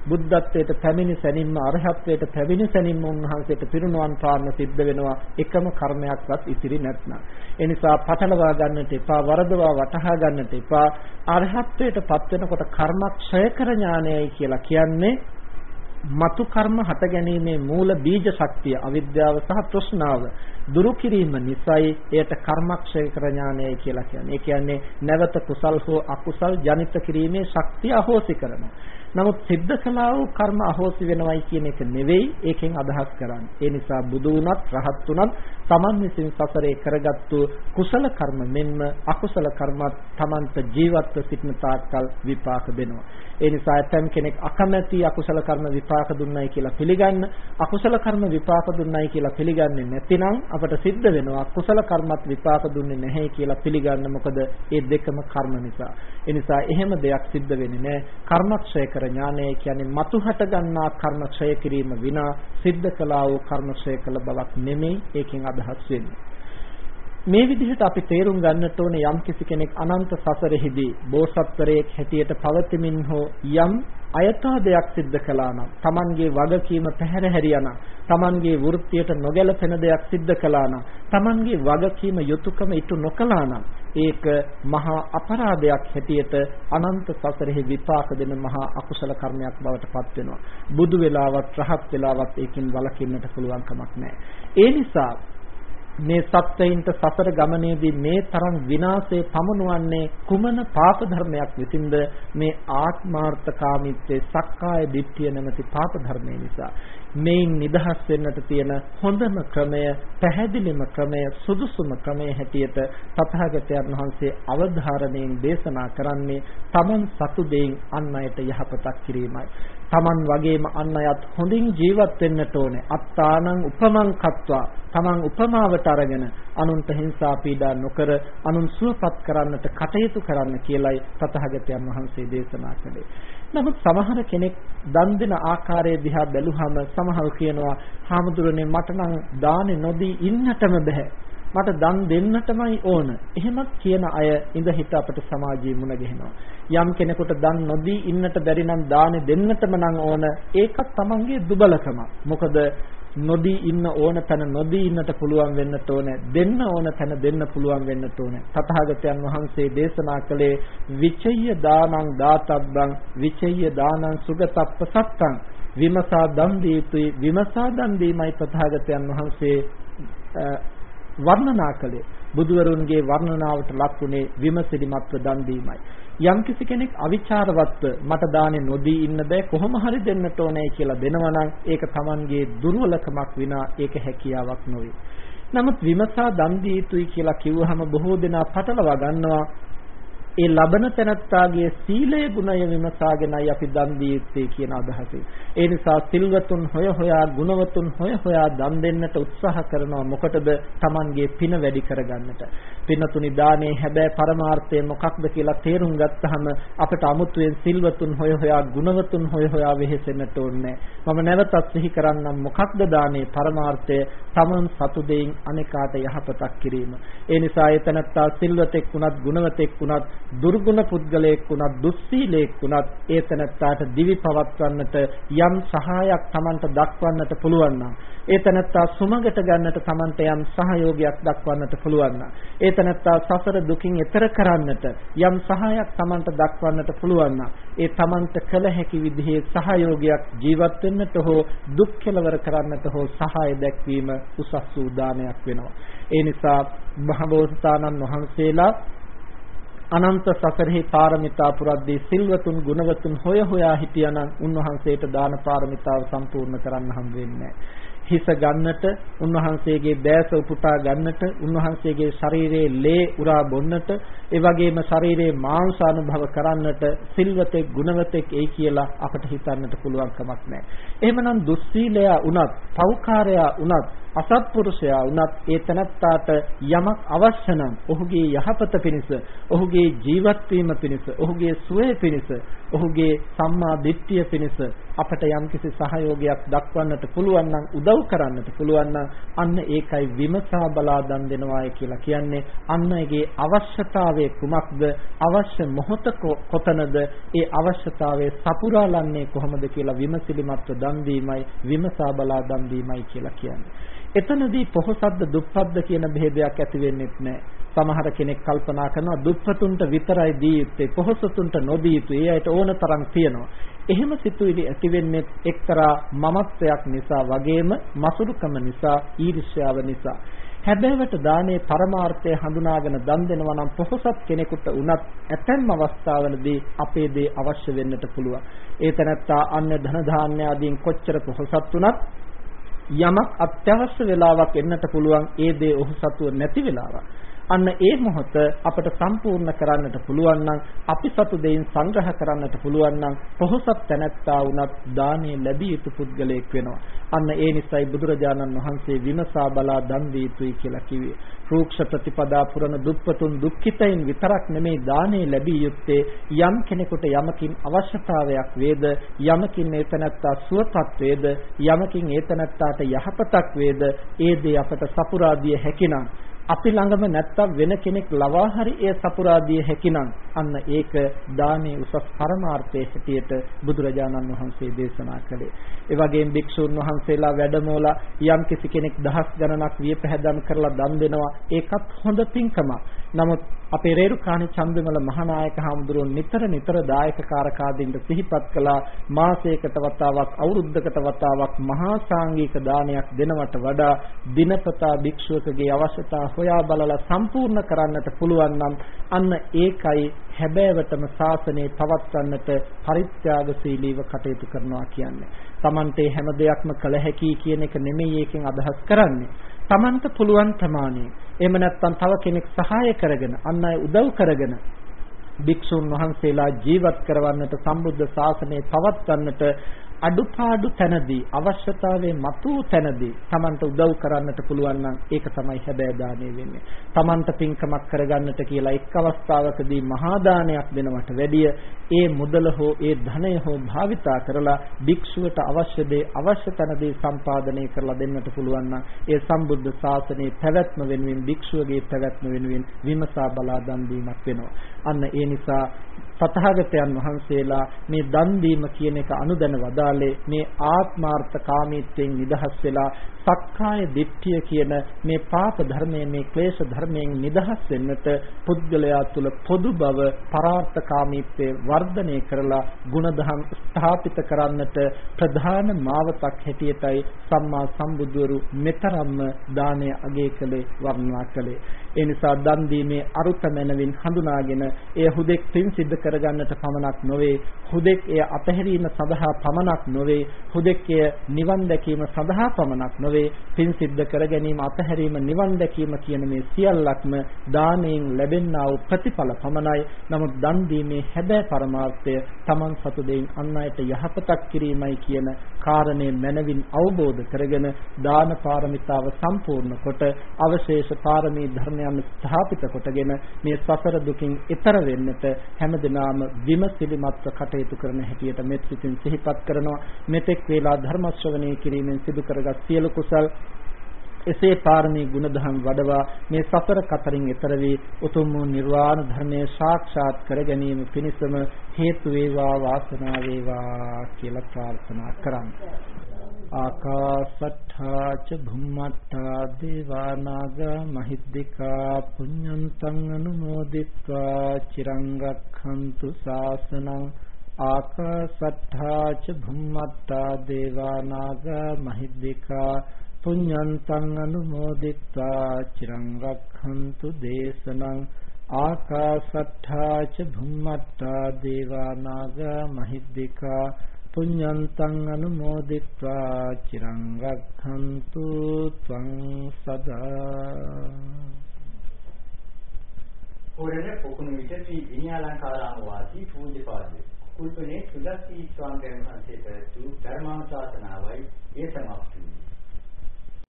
බුද්ධත්වයට පැමිණි සැනින්ම අරහත්ත්වයට පැමිණි සැනින්ම උන්වහන්සේට පිරුණුවන් පාන්න සිද්ධ වෙනවා. එකම කර්මයක්වත් ඉතිරි නැත්නම්. ඒ නිසා පටලවා ගන්නට එපා වරදවා වටහා ගන්නට එපා. අරහත්ත්වයට පත් වෙනකොට කර්මක්ෂය කර ඥානයයි කියලා කියන්නේ මතු කර්ම හට ගැනීමේ මූල බීජ ශක්තිය අවිද්‍යාව සහ තෘෂ්ණාව දුරු කිරීම නිසායි එයට කර්මක්ෂය කර ඥානයයි කියලා කියන්නේ. ඒ කියන්නේ නැවත කුසල් හෝ අකුසල් ජනිත කිරීමේ ශක්තිය අහෝසි කරනවා. නමුත් සිද්ධ කළා වූ කර්ම අහෝසි වෙනවයි කියන එක නෙවෙයි ඒකෙන් අදහස් කරන්නේ. ඒ නිසා බුදු වුණත් රහත් වුණත් Taman විසින් සසරේ කරගත්තු කුසල කර්ම මෙන්ම අකුසල කර්මත් Tamanට ජීවත්ව සිටින තාක්කල් විපාක දෙනවා. ඒ නිසා ඇතම් කෙනෙක් අකමැති අකුසල කර්ම විපාක දුන්නයි කියලා පිළිගන්න අකුසල කර්ම විපාක දුන්නයි කියලා පිළිගන්නේ නැතිනම් අපට සිද්ධ වෙනවා කුසල කර්මත් විපාක දුන්නේ නැහැ කියලා පිළිගන්න මොකද ඒ දෙකම කර්ම නිසා. ඒ නිසා එහෙම දෙයක් සිද්ධ වෙන්නේ නැහැ. කර්මක්ෂය කර ඥානය කියන්නේ මතු හට ගන්නා කර්ම ක්ෂය කිරීම විනා සිද්ධ කළා වූ කර්ම ක්ෂය කළ බවක් නෙමෙයි ඒකෙන් අදහස් වෙන්නේ. මේ විදිහට අපි තේරුම් ගන්නට ඕනේ යම් කිසි කෙනෙක් අනන්ත සසරෙහිදී බෝසත්වරයෙක් හැටියට පවතිමින් හෝ යම් අයථාදයක් සිද්ධ කළා නම් Tamanගේ වගකීම පැහැර හැරියානම් Tamanගේ වෘත්තියට නොගැලපෙන දෙයක් සිද්ධ කළා නම් Tamanගේ වගකීම යුතුයකම ඉටු නොකළා නම් ඒක මහා අපරාධයක් හැටියට අනන්ත සසරෙහි විපාක දෙන මහා අකුසල කර්මයක් බවට පත් වෙනවා බුදු වෙලාවත් රහත් වෙලාවත් ඒකෙන් වළකින්නට පුළුවන් කමක් නැහැ ඒ නිසා මේ සත්වයින්ට සසර ගමනේදී මේ තරම් විනාශේ පමුණුවන්නේ කුමන පාප ධර්මයක් විසින්ද? මේ ආත්මාර්ථකාමීත්වයේ සක්කාය දිට්ඨිය නැමැති පාප ධර්මය නිසා. මේන් නිදහස් වෙන්නට තියෙන හොඳම ක්‍රමය පැහැදිලිම ක්‍රමය සුදුසුම ක්‍රමය හැටියට තථාගතයන් වහන්සේ අවධාරණයෙන් දේශනා කරන්නේ තමන් සතු දෙයින් අන් අයට යහපතක් කිරීමයි. තමන් වගේම අන් අයත් හොඳින් ජීවත් වෙන්නට ඕනේ. අත්තානං උපමං කତ୍වා තමන් උපමාවට අරගෙන අනුන්ට හිංසා පීඩා නොකර අනුන් සුවපත් කරන්නට කටයුතු කරන්න කියලයි තථාගතයන් වහන්සේ දේශනා කළේ. නමුත් සමහර කෙනෙක් දන් දෙන ආකාරය දිහා බැලුවහම සමහරු කියනවා "හාමුදුරනේ මට නම් දානේ නොදී ඉන්නටම බෑ." මට දන් දෙන්නටමයි ඕන. එහෙමත් කියන අය ඉඳ හිට අපට සමාජයේ මුණ ගැහෙනවා. යම් කෙනෙකුට දන් නොදී ඉන්නට බැරි නම් දානෙ දෙන්නටම නම් ඕන. ඒකත් Tamanගේ දුබලකම. මොකද නොදී ඉන්න ඕන තැන නොදී ඉන්නට පුළුවන් වෙන්නට ඕනේ දෙන්න ඕන තැන දෙන්න පුළුවන් වෙන්නට ඕනේ තථාගතයන් වහන්සේ දේශනා කළේ විචය දානං දාතබ්බං විචය දානං සුගතප්ප සත්තං විමසා දන් දීතුයි විමසා දන් දීමයි තථාගතයන් වහන්සේ වර්ණනා කළේ බුදුවරුන්ගේ වර්ණනාවට ලක්ුණේ විමසිලිමත්ව දන් දීමයි. යම්කිසි කෙනෙක් අවිචාරවත්ව මට දාන්නේ නොදී ඉන්න බෑ කොහොම හරි දෙන්නට ඕනේ කියලා දෙනවනම් ඒක Tamanගේ දුර්වලකමක් විනා ඒක හැකියාවක් නොවේ. නමුත් විමසා දන් දී යුතුයි කියලා කිව්වහම බොහෝ දෙනා පටලවා ගන්නවා ඒ ලබන තැනත්තාගේ සීලය ගුණය විමසාගෙනයි අපි දන් දිය යුත්තේ කියන අදහසින්. ඒ නිසා සිල්වතුන් හොය හොයා ගුණවතුන් හොය හොයා දන් දෙන්නට උත්සාහ කරනවා මොකටද? Tamanගේ පින වැඩි කරගන්නට. පිනතුනි දානේ හැබැයි පරමාර්ථය මොකක්ද කියලා තේරුම් ගත්තහම අපට අමුතුවෙන් සිල්වතුන් හොය හොයා ගුණවතුන් හොය හොයා වෙහෙසෙන්නට ඕනේ. මම නැවතත් සිහි කරන්නම් මොකක්ද දානේ පරමාර්ථය? Taman සතු දෙයින් අනේකාට යහපතක් කිරීම. ඒ නිසා එතනත්තා සිල්වතෙක් වුණත් ගුණවතෙක් වුණත් දුර්ගුණ පුද්ගලයෙක් වුණත් දුස්සීලයෙක් වුණත් ඒ තැනත්තාට දිවි පවත්වන්නට යම් සහායක් Tamanට දක්වන්නට පුළුවන් නම් ඒ තැනත්තා සුමගට ගන්නට Tamanට යම් සහයෝගයක් දක්වන්නට පුළුවන් නම් ඒ තනත්තා සසර දුකින් එතර කරන්නට යම් සහායක් Tamanට දක්වන්නට පුළුවන් ඒ Tamanට කළ හැකි විදිහේ සහයෝගයක් ජීවත් වෙන්නට හෝ දුක් කෙලවර කරන්නට හෝ සහාය දැක්වීම උසස් වූ දානයක් වෙනවා. ඒ නිසා මහබෝසතාණන් වහන්සේලා අනන්ත සසරෙහි පාරමිතා පුරද්දී සිල්වතුන් ගුණවතුන් හොය හොයා හිටියානම් උන්වහන්සේට දාන පාරමිතාව සම්පූර්ණ කරන්න හම් වෙන්නේ හිස ගන්නට උන්වහන්සේගේ බෑස උපුටා ගන්නට උන්වහන්සේගේ ශරීරයේ ලේ උරා බොන්නට ඒ වගේම ශරීරයේ මාංශ අනුභව කරන්නට සිල්වතෙක් ගුණවතෙක් එයි කියලා අපට හිතන්නට පුළුවන් කමක් නැහැ. එහෙමනම් දුස්සීලයා උනත්, පෞකාරයා උනත් අසත්පුරුෂයා වුණත් ඒ තනත්තාට යමක් අවශ්‍ය නම් ඔහුගේ යහපත පිණිස ඔහුගේ ජීවත් වීම පිණිස ඔහුගේ සුවය පිණිස ඔහුගේ සම්මා දිට්ඨිය පිණිස අපට යම්කිසි සහයෝගයක් දක්වන්නට පුළුවන් නම් උදව් කරන්නට පුළුවන් නම් අන්න ඒකයි විමසා බලා දන් දෙනවායි කියලා කියන්නේ. අන්න ඒගේ අවශ්‍යතාවය කුමක්ද? අවශ්‍ය මොහොත කොතනද? ඒ අවශ්‍යතාවය සපුරාලන්නේ කොහොමද කියලා විමසිලිමත්ව දන් දීමයි විමසා බලා දන් දීමයි කියලා කියන්නේ. එතනදී පොහොසත්ද දුප්පත්ද කියන ભેදයක් ඇති වෙන්නේ නැහැ. සමහර කෙනෙක් කල්පනා කරනවා දුප්පතුන්ට විතරයි දී යුත්තේ පොහොසතුන්ට නොදී යුතුයි. ඒ අයට ඕන තරම් තියෙනවා. එහෙම සිතුවිලි ඇති වෙන්නේ එක්තරා මමත්වයක් නිසා වගේම මසුරුකම නිසා ඊර්ෂ්‍යාව නිසා. හැබෑවට දානේ පරමාර්ථය හඳුනාගෙන දන් දෙනවා නම් පොහොසත් කෙනෙකුට උනත් ඇතැම් අවස්ථාවලදී අපේ දේ අවශ්‍ය වෙන්නට පුළුවන්. ඒ තැනත්තා අන්න ධන ධාන්‍ය ආදීන් කොච්චර පොහොසත් උනත් යමක් අත්‍යවශ්‍ය වෙලාවක් එන්නට පුළුවන් ඒ දේ ඔහු සතුව නැති වෙලාවක්. අන්න ඒ මොහොත අපට සම්පූර්ණ කරන්නට පුළුවන් නම් අපි සතු දෙයින් සංග්‍රහ කරන්නට පුළුවන් නම් පොහොසත් තැනැත්තා වුණත් දානේ ලැබිය යුතු පුද්ගලයෙක් වෙනවා. අන්න ඒ නිසයි බුදුරජාණන් වහන්සේ විමසා බලා දන් දී යුතුයි කියලා කිව්වේ. රූක්ෂ ප්‍රතිපදා පුරන දුප්පතුන් දුක්ඛිතයින් විතරක් නෙමෙයි දානේ ලැබිය යුත්තේ යම් කෙනෙකුට යමකින් අවශ්‍යතාවයක් වේද යමකින් ඒ තැනැත්තා සුවපත් වේද යමකින් ඒ තැනැත්තාට යහපතක් වේද ඒ දේ අපට සපුරාදිය හැකිනම් අපි ළඟම නැත්තම් වෙන කෙනෙක් ලවා හරි ඒ සපුරාදිය හැකිනම් අන්න ඒක දානයේ උසස් පරමාර්ථයේ හැටියට බුදුරජාණන් වහන්සේ දේශනා කළේ. ඒ වගේම භික්ෂුන් වහන්සේලා වැඩමවලා යම් කිසි කෙනෙක් දහස් ගණනක් වියපැහැදම් කරලා දන් දෙනවා ඒකත් හොඳ පින්කමක්. නමුත් අපේ රේරුකාණේ චන්දමල මහානායක හාමුදුරුවෝ නිතර නිතර දායක කාරකාදීන්ට සිහිපත් කළා. මාසයකට වතාවක් අවුරුද්දකට වතාවක් මහා සාංගික දානයක් දෙනවට වඩා දිනපතා භික්ෂුවකගේ අවශ්‍යතා හොයා බලලා සම්පූර්ණ කරන්නට පුළුවන් නම් අන්න ඒකයි හැබෑවටම ශාසනය පවත්වන්නට පරිත්‍යාගශීලීව කටයුතු කරනවා කියන්නේ. Tamante හැම දෙයක්ම කළ හැකි කියන එක නෙමෙයි ඒකෙන් අදහස් කරන්නේ. Tamanට පුළුවන් ප්‍රමාණය. එහෙම නැත්නම් තව කෙනෙක් සහාය කරගෙන අන් අය උදව් කරගෙන භික්ෂුන් වහන්සේලා ජීවත් කරවන්නට සම්බුද්ධ ශාසනය පවත්වන්නට අඩුපාඩු තැනදී අවශ්‍යතාවයේ මතු තැනදී Tamanට උදව් කරන්නට පුළුවන් නම් ඒක තමයි හැබෑ දාණය වෙන්නේ. Tamanට පින්කමක් කරගන්නට කියලා එක් අවස්ථාවකදී මහා දානයක් දෙනවට වැඩිය ඒ මුදල හෝ ඒ ධනය හෝ භාවිතා කරලා භික්ෂුවට අවශ්‍ය දේ අවශ්‍ය තැනදී සම්පාදනය කරලා දෙන්නට පුළුවන් නම් ඒ සම්බුද්ධ ශාසනයේ පැවැත්ම වෙනුවෙන් භික්ෂුවගේ පැවැත්ම වෙනුවෙන් විමසා බලා දන් දීමක් වෙනවා. අන්න ඒ නිසා සතහාගතයන් වහන්සේලා මේ දන් දීම කියන එක අනුදැන වදාලේ මේ ආත්මාර්ථ කාමීත්වයෙන් නිදහස් වෙලා සක්කාය දිට්ඨිය කියන මේ පාප ධර්මයෙන් මේ ක්ලේශ ධර්මයෙන් නිදහස් වෙන්නට පුද්ගලයා තුළ පොදු බව පරාර්ථකාමීත්වයේ වර්ධනය කරලා ಗುಣධම් ස්ථාපිත කරන්නට ප්‍රධාන මාවතක් හැටියටයි සම්මා සම්බුදුවරු මෙතරම්ම දානය අගය කළේ වර්ණනා කළේ. ඒ නිසා දන් දීමේ අරුත මැනවින් හඳුනාගෙන එය හුදෙක් පින් සිද්ධ කරගන්නට පමණක් නොවේ. හුදෙක් එය අතහැරීම සඳහා පමණක් නොවේ. හුදෙක් එය නිවන් දැකීම සඳහා පමණක් නොවේ. පින් සිද්ධ කර ගැනීම අතහැරීම නිවන් දැකීම කියන මේ සියල්ලක්ම දානයෙන් ලැබෙනා වූ ප්‍රතිඵල පමණයි. නමුත් දන් දීමේ හැබෑ පරමාර්ථය Taman සතු දෙයින් අන් අයට යහපතක් කිරීමයි කියන කාරණේ මනවින් අවබෝධ කරගෙන දාන පාරමිතාව සම්පූර්ණ කොට අවශේෂ පාරමී ධර්මයන් ස්ථාපිත කොටගෙන මේ සසර දුකින් ඈතර වෙන්නට හැමදෙනාම විමසිලිමත්ව කටයුතු කරන හැටියට මෙත් සිතින් සිහිපත් කරනවා. මෙතෙක් වේලා ධර්ම ශ්‍රවණය කිරීමෙන් සිදු කරගත් සියලු කුසල් එසේ පාරමී ගුණධම් වඩවා මේ සසර කතරින් එතර වී උතුම් වූ නිර්වාණ ධර්මයේ සාක්ෂාත් කර ගැනීම පිණිසම හේතු වේවා වාසනාව වේවා කියලා ප්‍රාර්ථනා කරමි. ආකාසට්ඨා ච භුම්මට්ඨා දේවා නාග මහිද්దికා පුඤ්ඤන්තං අනුමෝදිත්වා චිරං රක්ඛන්තු ශාසනං ආකාසට්ඨා ච භුම්මට්ඨා දේවා නාග මහිද්దికා පුඤ්ඤන්තං අනුමෝදිත්වා චිරං රක්ඛන්තු දේශනං ආකාසට්ඨා ච භුම්මට්ඨා දේවා නාග මහිද්దికා පුඤ්ඤන්තං අනුමෝදිත්වා චිරං රක්ඛන්තු ත්වං සදා පොරණ පොකුණු විට ශ්‍රී විනයාලංකාරාම වාසී පූජ්‍යපාද කුල්පනේ සුදස්සී ස්වාමීන් වහන්සේ පැවැත් වූ ධර්මානුශාසනාවයි ඒ සමාප්ති වූ